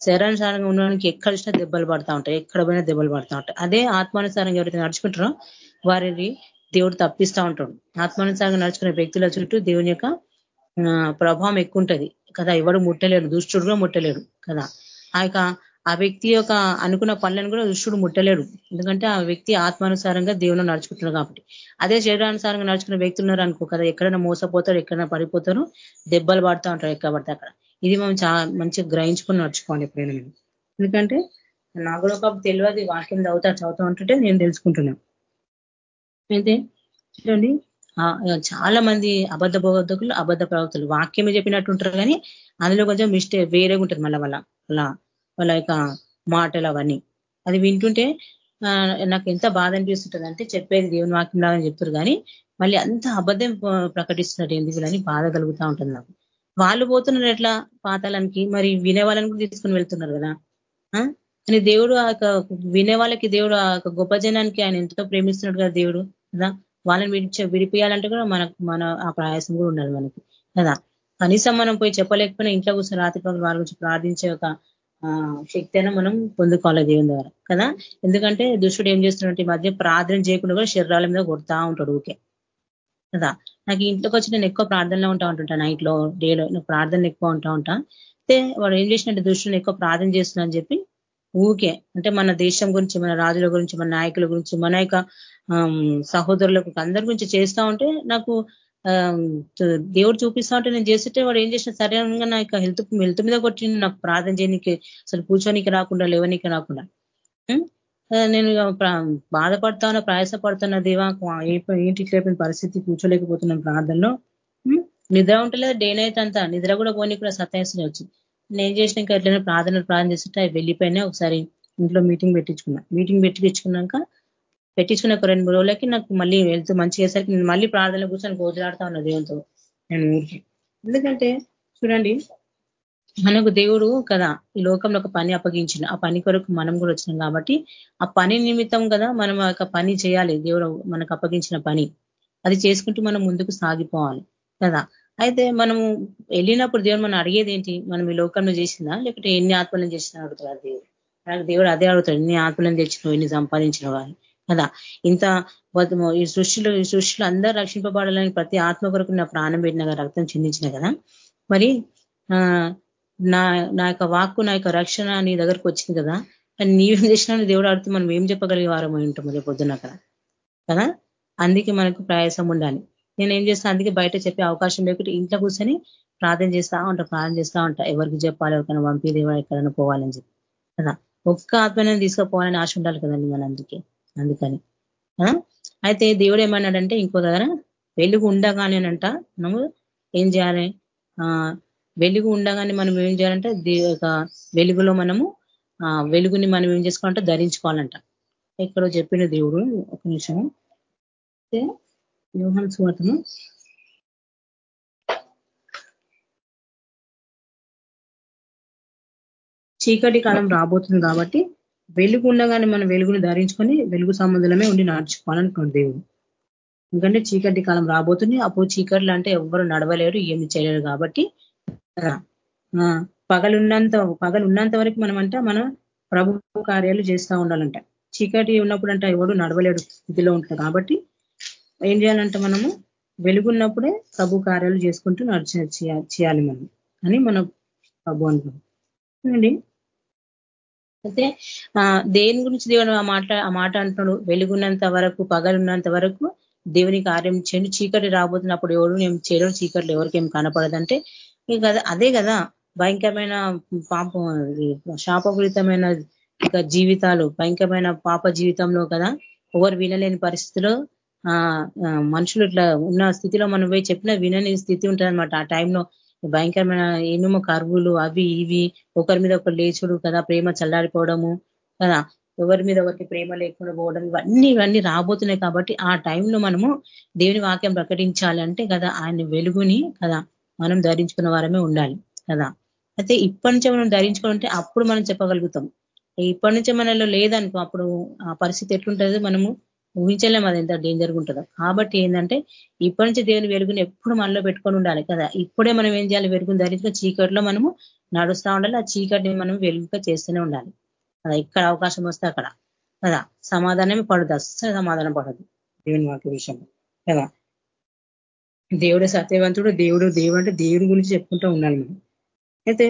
శరీరానుసారంగా ఉన్నవానికి ఎక్కడ ఇచ్చినా దెబ్బలు పడతా ఉంటాయి. ఎక్కడ పోయినా దెబ్బలు పడతా ఉంటాయి. అదే ఆత్మానుసారంగా ఎవరైతే నడుచుకుంటారో వారిని దేవుడు తప్పిస్తూ ఉంటాడు. ఆత్మానుసారంగా నడుచుకునే వ్యక్తుల చుట్టూ దేవుని యొక్క ప్రభావం ఎక్కువ ఉంటుంది కదా ఎవడు ముట్టలేడు దుష్టుడు కూడా ముట్టలేడు. కదా ఆ ఆ వ్యక్తి యొక్క అనుకున్న పనులను కూడా దుష్టుడు ముట్టలేడు. ఎందుకంటే ఆ వ్యక్తి ఆత్మానుసారంగా దేవుని నడుచుకుంటున్నాడు కాబట్టి. అదే శరీరానుసారంగా నడుచుకున్న వ్యక్తులు ఉన్నారు అనుకో కదా ఎక్కడైనా మోసపోతారు ఎక్కడైనా పడిపోతారు దెబ్బలు పడుతూ ఉంటారు ఎక్కడ పడితే అక్కడ. ఇది మనం చాలా మంచిగా గ్రహించుకొని నడుచుకోండి ఎప్పుడైనా ఎందుకంటే నాకు కూడా ఒక తెలియదు వాక్యం చదువుతా చదువుతూ ఉంటుంటే నేను తెలుసుకుంటున్నాను అయితే చూడండి చాలా మంది అబద్ధ బోధకులు అబద్ధ ప్రవక్తలు వాక్యమే చెప్పినట్టు ఉంటారు కానీ అందులో కొంచెం మిస్టే వేరేగా ఉంటుంది మళ్ళీ వాళ్ళ వాళ్ళ వాళ్ళ యొక్క మాటలు అవన్నీ. అది వింటుంటే నాకు ఎంత బాధ అనిపిస్తుంటుంది అంటే చెప్పేది దేవుని వాక్యం లాగా చెప్తారు కానీ మళ్ళీ అంత అబద్ధం ప్రకటిస్తున్నారు ఎందుకు అని బాధ కలుగుతూ ఉంటుంది నాకు. వాళ్ళు పోతున్నారు ఎట్లా? పాతాలనికి మరి వినేవాళ్ళని కూడా తీసుకుని వెళ్తున్నారు కదా. కానీ దేవుడు ఆ వినే వాళ్ళకి దేవుడు ఆ గొప్ప జనానికి ఆయన ఎంతో ప్రేమిస్తున్నాడు కదా దేవుడు. కదా? వాళ్ళని విడిచి విడిపియాలంటే కూడా మనకు మన ఆ ప్రయాసం కూడా ఉండాలి మనకి కదా? కనీసం మనం పోయి చెప్పలేకపోయినా ఇంట్లో కూర్చొని రాత్రి వాళ్ళ గురించి ప్రార్థించే ఒక శక్తి అయినా మనం పొందుకోవాలి దేవుని ద్వారా కదా? ఎందుకంటే దుష్టుడు ఏం చేస్తున్నట్టు ఈ మధ్య ప్రార్థన చేయకుండా కూడా శరీరాల మీద కొడతా ఉంటాడు ఊకే కదా? నాకు ఇంట్లోకి వచ్చి నేను ఎక్కువ ప్రార్థనలో ఉంటా ఉంటుంటా నైట్లో డేలో ప్రార్థనలు ఎక్కువ ఉంటా ఉంటా. అయితే వాడు ఏం చేసినట్టు దుష్టుని ఎక్కువ ప్రార్థన చేస్తున్నా అని చెప్పి ఊకే. అంటే మన దేశం గురించి మన రాజుల గురించి మన నాయకుల గురించి మన యొక్క సహోదరులకు అందరి గురించి చేస్తా ఉంటే నాకు దేవుడు చూపిస్తా ఉంటే నేను చేస్తుంటే వాడు ఏం చేసిన సరైనగా నా యొక్క హెల్త్ హెల్త్ మీద కొట్టి నాకు ప్రార్థన చేయడానికి అసలు కూర్చోనికి రాకుండా లేవనికి రాకుండా. నేను బాధపడతాను ప్రయాసపడుతున్న దేవా ఏంటి ఇట్లయిపోయిన పరిస్థితి? కూర్చోలేకపోతున్నాను ప్రార్థనలో. నిద్ర ఉంటలేదు? డే నైట్ అంతా. నిద్ర కూడా పోనీ కూడా సతాయిస్తుంది వచ్చి నేను చేసిన ఎట్లయినా ప్రార్థన ప్రార్థన చేస్తుంటే అవి వెళ్ళిపోయినా ఒకసారి ఇంట్లో మీటింగ్ పెట్టించుకున్నా. మీటింగ్ పెట్టించుకున్నాక పెట్టించుకున్న ఒక రెండు మూడు రోజులకి నాకు మళ్ళీ వెళ్తూ మంచి చేసరికి నేను మళ్ళీ ప్రార్థన కూర్చొని గోజులాడుతా ఉన్నా దేవునితో. నేను ఊరికి. ఎందుకంటే చూడండి మనకు దేవుడు కదా ఈ లోకంలో ఒక పని అప్పగించిన. ఆ పని కొరకు మనం కూడా వచ్చినాం కాబట్టి ఆ పని నిమిత్తం కదా మనం ఒక పని చేయాలి. దేవుడు మనకు అప్పగించిన పని. అది చేసుకుంటూ మనం ముందుకు సాగిపోవాలి. కదా? అయితే మనము వెళ్ళినప్పుడు దేవుడు మనం అడిగేది ఏంటి మనం ఈ లోకంలో చేసిందా? లేకపోతే ఎన్ని ఆత్మలను చేసినా అడుగుతాడు దేవుడు. నాకు దేవుడు అదే అడుగుతాడు ఎన్ని ఆత్మలను తెచ్చినావు? ఎన్ని సంపాదించిన వారు కదా? ఇంత ఈ సృష్టిలో ఈ సృష్టిలో అందరూ రక్షింపబడాలని ప్రతి ఆత్మ కొరకు నా ప్రాణం పెట్టిన రక్తం చిందించిన కదా? మరి నా నా యొక్క వాక్కు నా యొక్క రక్షణ నీ దగ్గరకు వచ్చింది కదా? కానీ నీవేం చేసినా దేవుడు ఆడుతూ మనం ఏం చెప్పగలిగే వారం ఉంటాం రేపు పొద్దున్న కదా? అందుకే మనకు ప్రయాసం ఉండాలి. నేను ఏం చేస్తాను అందుకే బయట చెప్పే అవకాశం లేకుంటే ఇంట్లో కూర్చొని ప్రార్థన చేస్తా ఉంటా ప్రార్థన చేస్తా ఉంటా. ఎవరికి చెప్పాలి ఎవరికైనా పంపిది ఎక్కడైనా పోవాలని చెప్పి. కదా? ఒక్క ఆత్మనే తీసుకుపోవాలని ఆశ ఉండాలి కదండి మన అందుకే. అందుకని. అయితే దేవుడు ఏమన్నాడంటే ఇంకో దగ్గర వెలుగు ఉండగానేనంట మనము ఏం చేయాలి? వెలుగు ఉండగానే మనం ఏం చేయాలంటే వెలుగులో మనము వెలుగుని మనం ఏం చేసుకోవాలంటే ధరించుకోవాలంట. ఎక్కడో చెప్పిన దేవుడు. ఒక నిమిషం యోహన్ స్వార్థము చీకటి కాలం రాబోతుంది కాబట్టి వెలుగు ఉండగానే మనం వెలుగుని ధరించుకొని వెలుగు సంబంధమే ఉండి నడుచుకోవాలనుకోండి దేవుడు. ఎందుకంటే చీకటి కాలం రాబోతుంది అప్పుడు చీకట్లు అంటే ఎవ్వరు నడవలేరు ఏమి చేయలేరు కాబట్టి పగలున్నంత పగలు ఉన్నంత వరకు మనం అంట మనం ప్రభు కార్యాలు చేస్తూ ఉండాలంట. చీకటి ఉన్నప్పుడు అంట ఎవడు నడవలేడు స్థితిలో ఉంటుంది కాబట్టి ఏం చేయాలంటే మనము వెలుగున్నప్పుడే ప్రభు కార్యాలు చేసుకుంటూ నడిచిన చేయాలి మనం. అని మనం ప్రభు అనుకోండి అయితే దేని గురించి దేవుడు ఆ మాట ఆ మాట అంటున్నాడు? వెలుగున్నంత వరకు పగలున్నంత వరకు దేవుని కార్యం చేయండి. చీకటి రాబోతున్నప్పుడు ఎవరు నేను చేయడం చీకట్లు ఎవరికి కనపడదంటే ఇక అదే కదా. భయంకరమైన పాప శాపపూరితమైన ఇక జీవితాలు భయంకరమైన పాప జీవితంలో కదా ఎవరు వినలేని పరిస్థితిలో మనుషులు ఇట్లా ఉన్న స్థితిలో మనం పోయి చెప్పిన వినని స్థితి ఉంటుంది ఆ టైంలో భయంకరమైన ఎన్నో కరువులు అవి ఇవి. ఒకరి మీద ఒకరు లేచుడు కదా ప్రేమ చల్లారిపోవడము కదా. ఎవరి మీద ఎవరికి ప్రేమ లేకుండా పోవడం ఇవన్నీ ఇవన్నీ రాబోతున్నాయి కాబట్టి ఆ టైంలో మనము దేవుని వాక్యం ప్రకటించాలి అంటే కదా ఆయన వెలుగుని కదా మనం ధరించుకున్న వారమే ఉండాలి కదా. అయితే ఇప్పటి నుంచే మనం ధరించుకోవాలంటే అప్పుడు మనం చెప్పగలుగుతాం. ఇప్పటి నుంచే మనలో లేదనుకో అప్పుడు ఆ పరిస్థితి ఎట్లుంటుంది మనము? ఊహించలేము అది ఎంత డేంజర్ ఉంటుందో. కాబట్టి ఏంటంటే ఇప్పటి నుంచి దేవుని వెలుగుని ఎప్పుడు మనలో పెట్టుకొని ఉండాలి కదా. ఇప్పుడే మనం ఏం చేయాలి? వెలుగుని ధరించిన చీకట్లో మనము నడుస్తూ ఉండాలి. ఆ చీకటిని మనం వెలుగుగా చేస్తూనే ఉండాలి. కదా ఇక్కడ అవకాశం వస్తే అక్కడ. కదా సమాధానమే పడదు. అస్సలు సమాధానం పడదు దేవుని వాటి విషయంలో. కదా దేవుడు సత్యవంతుడు దేవుడు దేవుడు అంటే దేవుడి గురించి చెప్పుకుంటూ ఉండాలి మనం. అయితే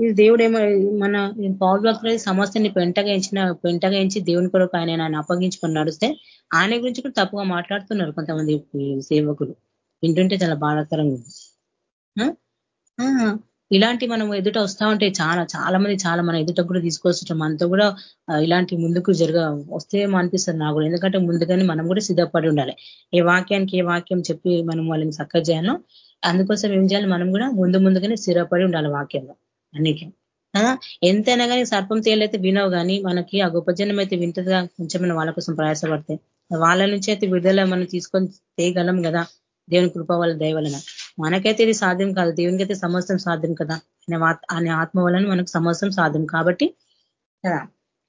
ఇది దేవుడు ఏమో మన పౌరు భక్తులు సమస్యని పెంటగా ఎంచిన పెంటగా ఎంచి దేవుని కొరకు ఆయన ఆయన అప్పగించుకొని నడిస్తే ఆయన గురించి కూడా తప్పుగా మాట్లాడుతున్నారు కొంతమంది సేవకులు. వింటుంటే చాలా బాధాకరంగా ఉంది. ఇలాంటి మనం ఎదుట వస్తా ఉంటే చాలా చాలా మంది చాలా మన ఎదుట కూడా తీసుకొస్తుంటాం మనతో కూడా ఇలాంటి ముందుకు జరగ వస్తే అనిపిస్తుంది నాకు కూడా. ఎందుకంటే ముందుగానే మనం కూడా సిద్ధపడి ఉండాలి. ఏ వాక్యానికి ఏ వాక్యం చెప్పి మనం వాళ్ళని చక్కగా చేయాలో అందుకోసం ఏం చేయాలి? మనం కూడా ముందు ముందుగానే స్థిరపడి ఉండాలి వాక్యంలో. అన్నిటి ఎంతైనా కానీ సర్పం తేలైతే వినవు కానీ మనకి ఆ గొప్ప జనం అయితే వింటదిగా కొంచెం వాళ్ళ కోసం ప్రయాసపడితే. వాళ్ళ నుంచి అయితే విడుదల మనం తీసుకొని తేయగలం కదా దేవుని కృప వల్ల దయవలన మనకైతే ఇది సాధ్యం కాదు. దేవునికి అయితే సమస్తం సాధ్యం కదా. అనే ఆత్మ వలన మనకు సమస్తం సాధ్యం కాబట్టి కదా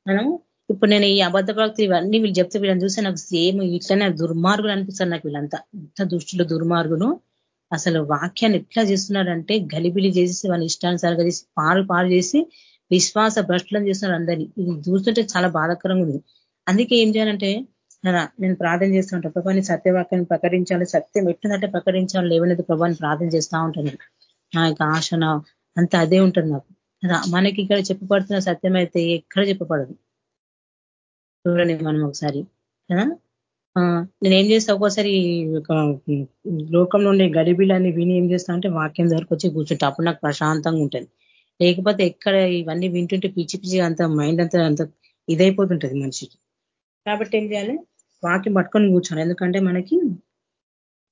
మనం ఇప్పుడు నేను ఈ అబద్ధ ప్రవక్తి ఇవన్నీ వీళ్ళు చెప్తే వీళ్ళని చూస్తే నాకు సేమ్ ఇట్లనే దుర్మార్గులు అనిపిస్తారు నాకు వీళ్ళంతా. ఇంత దుష్టులు దుర్మార్గులు. అసలు వాక్యాన్ని ఎట్లా చేస్తున్నారంటే గలిబిలి చేసి వాళ్ళ ఇష్టానుసారంగా చేసి పాలు పాలు చేసి విశ్వాస భ్రష్టులను చేస్తున్నారు అందరినీ. ఇది చూస్తుంటే చాలా బాధాకరంగా ఉంది. అందుకే ఏం చేయాలంటే నేను ప్రార్థన చేస్తూ ఉంటాను ప్రభాని సత్యవాక్యాన్ని ప్రకటించాలి. సత్యం ఎట్లుందంటే ప్రకటించాలి. లేవనేది ప్రభాని ప్రార్థన చేస్తూ ఉంటాను. నా యొక్క ఆశన అంత అదే ఉంటుంది నాకు. మనకి ఇక్కడ చెప్పబడుతున్న సత్యం అయితే ఎక్కడ చెప్పబడదు? చూడండి మనం ఒకసారి. కదా నేనేం చేస్తా ఒక్కోసారి లోకంలో ఉండే గడిబిలని విని ఏం చేస్తా అంటే వాక్యం దగ్గరకు వచ్చి కూర్చుంటా. అప్పుడు నాకు ప్రశాంతంగా ఉంటుంది. లేకపోతే ఎక్కడ ఇవన్నీ వింటుంటే పిచ్చి పిచ్చి అంత మైండ్ అంతా అంత ఇదైపోతుంటది మనిషికి. కాబట్టి ఏం చేయాలి? వాక్యం పట్టుకొని కూర్చోాలి ఎందుకంటే మనకి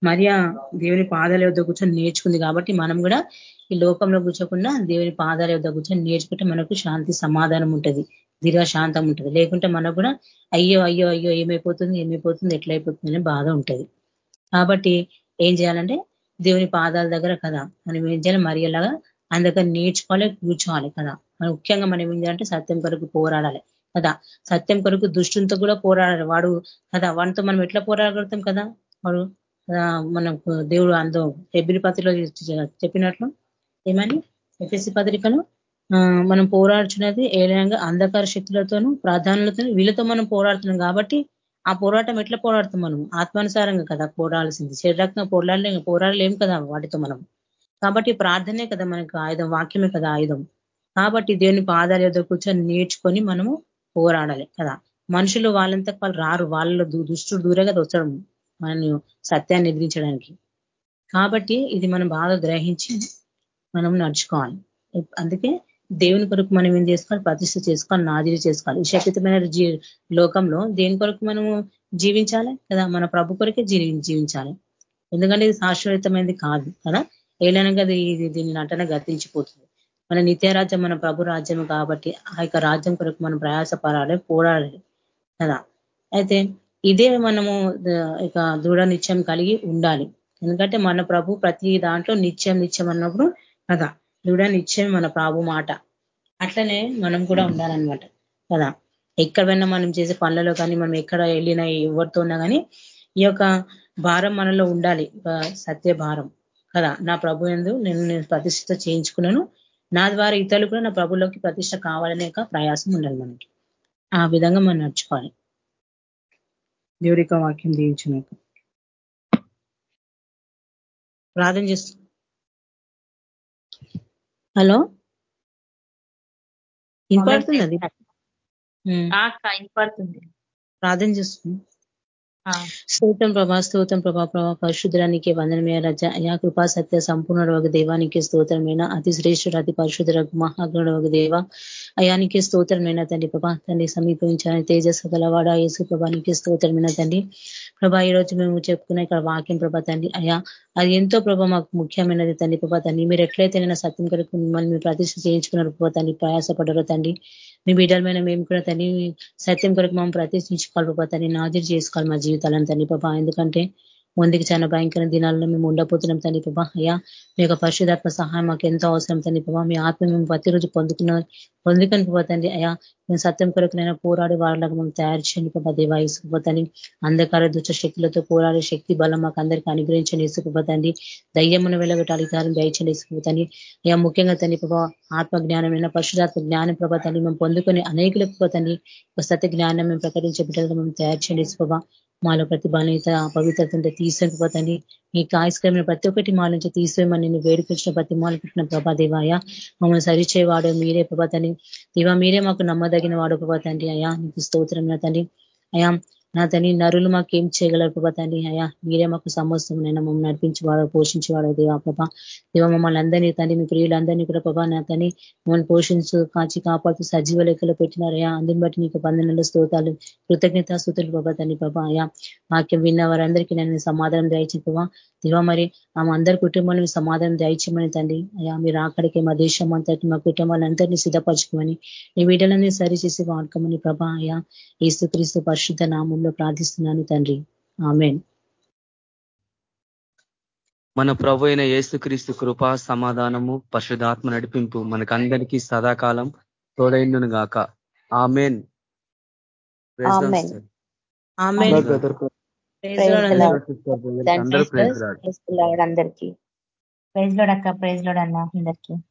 మరియా దేవుని పాదాల యొద్ద కూర్చొని నేర్చుకుంది కాబట్టి మనం కూడా ఈ లోకంలో కూర్చోకుండా దేవుని పాదాల యొద్ద కూర్చొని నేర్చుకుంటే మనకు శాంతి సమాధానం ఉంటుంది. దీర్ఘ శాంతం ఉంటుంది. లేకుంటే మనకు కూడా అయ్యో అయ్యో అయ్యో ఏమైపోతుంది ఏమైపోతుంది ఎట్లయిపోతుంది అనే బాధ ఉంటుంది. కాబట్టి ఏం చేయాలంటే దేవుని పాదాల దగ్గర కదా మనం ఏం చేయాలి? మరియలాగా అందుకని నేర్చుకోవాలి కూర్చోవాలి కదా ముఖ్యంగా మనం ఏం చేయాలంటే సత్యం కొరకు పోరాడాలి కదా సత్యం కొరకు దుష్టులతో కూడా పోరాడాలి. వాడు కదా వాడితో మనం ఎట్లా పోరాడగలుగుతాం కదా వాడు మనం దేవుడు అందో ఫిబ్రి పత్రికలో చెప్పినట్లు ఏమని? ఎఫ్ఎస్సి పత్రికలు మనం పోరాడుచున్నది ఏదైనా అంధకార శక్తులతోనూ ప్రాధాన్యతను వీళ్ళతో మనం పోరాడుతున్నాం కాబట్టి ఆ పోరాటం ఎట్లా పోరాడుతాం మనం ఆత్మానుసారంగా కదా పోరాడాల్సింది. శరీరకంగా పోరాడలే పోరాడలేం కదా వాటితో మనం. కాబట్టి ప్రార్థనే కదా మనకు ఆయుధం వాక్యమే కదా ఆయుధం. కాబట్టి దేవుని పాదాలు ఏదో కూర్చొని నేర్చుకొని మనము పోరాడాలి కదా. మనుషులు వాళ్ళంతా వాళ్ళు రారు. వాళ్ళ దుష్టుడు దూరంగా వచ్చడం మన సత్యాన్ని ఎదిరించడానికి కాబట్టి ఇది మనం బాగా గ్రహించి మనం నడుచుకోవాలి. అందుకే దేవుని కొరకు మనం ఏం చేసుకోవాలి? ప్రతిష్ట చేసుకోవాలి నాదిరి చేసుకోవాలి. విషయకృతమైన లోకంలో దేని కొరకు మనము జీవించాలి కదా? మన ప్రభు కొరకే జీవించాలి. ఎందుకంటే ఇది శాశ్వతమైనది కాదు కదా? ఏలైనా ఇది దీని నటన గతించిపోతుంది. మన నిత్యరాజ్యం మన ప్రభు రాజ్యం కాబట్టి ఆ యొక్క రాజ్యం కొరకు మనం ప్రయాసపడాలి పోరాడాలి కదా? అయితే ఇదే మనము ఇక దృఢ నిత్యం కలిగి ఉండాలి. ఎందుకంటే మన ప్రభు ప్రతి దాంట్లో నిత్యం నిత్యం అన్నప్పుడు కదా? దృఢ నిత్యం మన ప్రభు మాట. అట్లనే మనం కూడా ఉండాలన్నమాట. కదా? ఎక్కడైనా మనం చేసే పనులలో కానీ మనం ఎక్కడ వెళ్ళినా ఎవరితో ఉన్నా కానీ ఈ యొక్క భారం మనలో ఉండాలి. సత్య భారం. కదా? నా ప్రభు ఎందు నేను నేను ప్రతిష్ఠ చేయించుకున్నాను. నా ద్వారా ఇతరులు కూడా నా ప్రభులోకి ప్రతిష్ట కావాలనే ప్రయాసం ఉండాలి మనకి. ఆ విధంగా మనం నడుచుకోవాలి. దేవుడిక వాక్యం దీవించినాక ప్రార్థన చేస్తు హలో? ఇంపడుతుంది అది ఇంపడుతుంది ప్రార్థన చేస్తుంది స్తోత్రం ప్రభా స్తోత్రం ప్రభా ప్రభా పరిశుద్ధానికి వందనమే రజ. అయా కృపా సత్య సంపూర్ణ ఒక దేవానికి స్తోత్రమైన? అతి శ్రేష్ఠుడు అతి పరిశుద్ధ మహాగ్రుడు ఒక దేవ అయానికి స్తోత్రమైన తండ్రి ప్రభా? తండ్రి సమీపించాలని తేజస్సు గలవాడ యేసు ప్రభానికి స్తోత్రమైన తండ్రి? ప్రభా ఈ రోజు మేము చెప్పుకున్న ఇక్కడ వాక్యం ప్రభా తండ్రి అయా అది ఎంతో ప్రభా మాకు ముఖ్యమైనది తండ్రి ప్రభా తండ్రి. మీరు ఎట్లయితే నేను సత్యం కొరకు మిమ్మల్ని ప్రతిష్ట చేయించుకున్నారు ప్రభా తండ్రి ప్రయాసపడరు తండ్రి. మీ బిడ్డలమైన మేము కూడా తండ్రి సత్యం కొరకు మేము ప్రతిష్ఠించుకోవాలి ప్రభా తండ్రి నాదిరి చేసుకోవాలి మా జీవితాలను తండ్రి ప్రభా. ఎందుకంటే ముందుకు చాలా భయంకర దినాల్లో మేము ఉండబోతున్నాం తండ్రి ప్రభా. అయ్యా మీ యొక్క పరిశుధాత్మ సహాయం మాకు ఎంతో అవసరం తండ్రి ప్రభా. మీ ఆత్మ మేము ప్రతిరోజు పొందుకున్న పొందుకొని పోతండి అయ్యా మేము సత్యం కొరకునైనా పోరాడి వారిలాగా మేము తయారు చేయండి ప్రభా దేవా ఇసుకుపోతండి అంధకార దుష్ట శక్తులతో పోరాడే శక్తి బలం మాకు అందరికీ అనుగ్రహించండి ఇసుకుపోతండి దయ్యమును వెళ్ళగొట్టాలి కారం దయచండి ఇసుకుపోతండి అయ్యా ముఖ్యంగా తండ్రి ప్రభా ఆత్మ జ్ఞానమైన పరిశుధాత్మ జ్ఞానం ప్రభా తండ్రి మేము పొందుకొని అనేకులకు పోతండి సత్య జ్ఞానం మేము ప్రకటించే బిడ్డలుగా మేము తయారు చేయండి ఇసుకోబా మాలో ప్రతి బలహీత పవిత్రతంటే ఉంటే మీ కాయస్కరమైన ప్రతి ఒక్కటి మా నుంచి తీసేయమని నేను వేడుకొచ్చిన ప్రతి మాలు పెట్టిన ప్రభాదేవాయ మమ్మల్ని సరిచేవాడు మీరే ప్రభాతండి దివా మీరే మాకు నమ్మదగిన వాడు ప్రభాతండి అయ్యా. నీకు స్తోత్రం తండ్రి. అయా నా తండ్రి నరులు మాకు ఏం చేయగలరు ప్రభా తండ్రి అయ్యా మీరే మాకు సమస్తం నైనా మమ్మల్ని పోషించి వాడు దేవా ప్రభా. దేవ మమ్మల్ని అందరినీ తండ్రి మీ ప్రియులందరినీ కూడా ప్రభా నా తండ్రి మమ్మల్ని పోషించు కాచి కాపాడుతూ సజీవ లెక్కలో పెట్టినారయ్యా అందుని బట్టి నీకు బంధనలు స్తోతాలు కృతజ్ఞత స్థుతులు ప్రభా తండ్రి ప్రభా అయ్యా. వాక్యం విన్న వారందరికీ నేను సమాధానం దయచి ప్రభా. దివా మరి ఆమె అందరి కుటుంబాలను సమాధానం దయచేయమని తండ్రి అయ్యా మీరు అక్కడికి మా దేశం అంతటి మా కుటుంబాలందరినీ సిద్ధపరచుకోమని నీ వీడలన్నీ సరిచేసి వాడుకోమని ప్రభా అయ్యా. ఈసుక్రీస్తు పరిశుద్ధ నామంలో ప్రార్థిస్తున్నాను తండ్రి. ఆమెన్. మన ప్రభు అయిన యేసుక్రీస్తు కృప సమాధానము పరిశుధాత్మ నడిపింపు మనకందరికీ సదాకాలం తోడైండును గాక. ఆమెన్. ప్రైజ్ లోడ్ అక్క. ప్రైజ్ లోడ్ అన్న అందరికీ.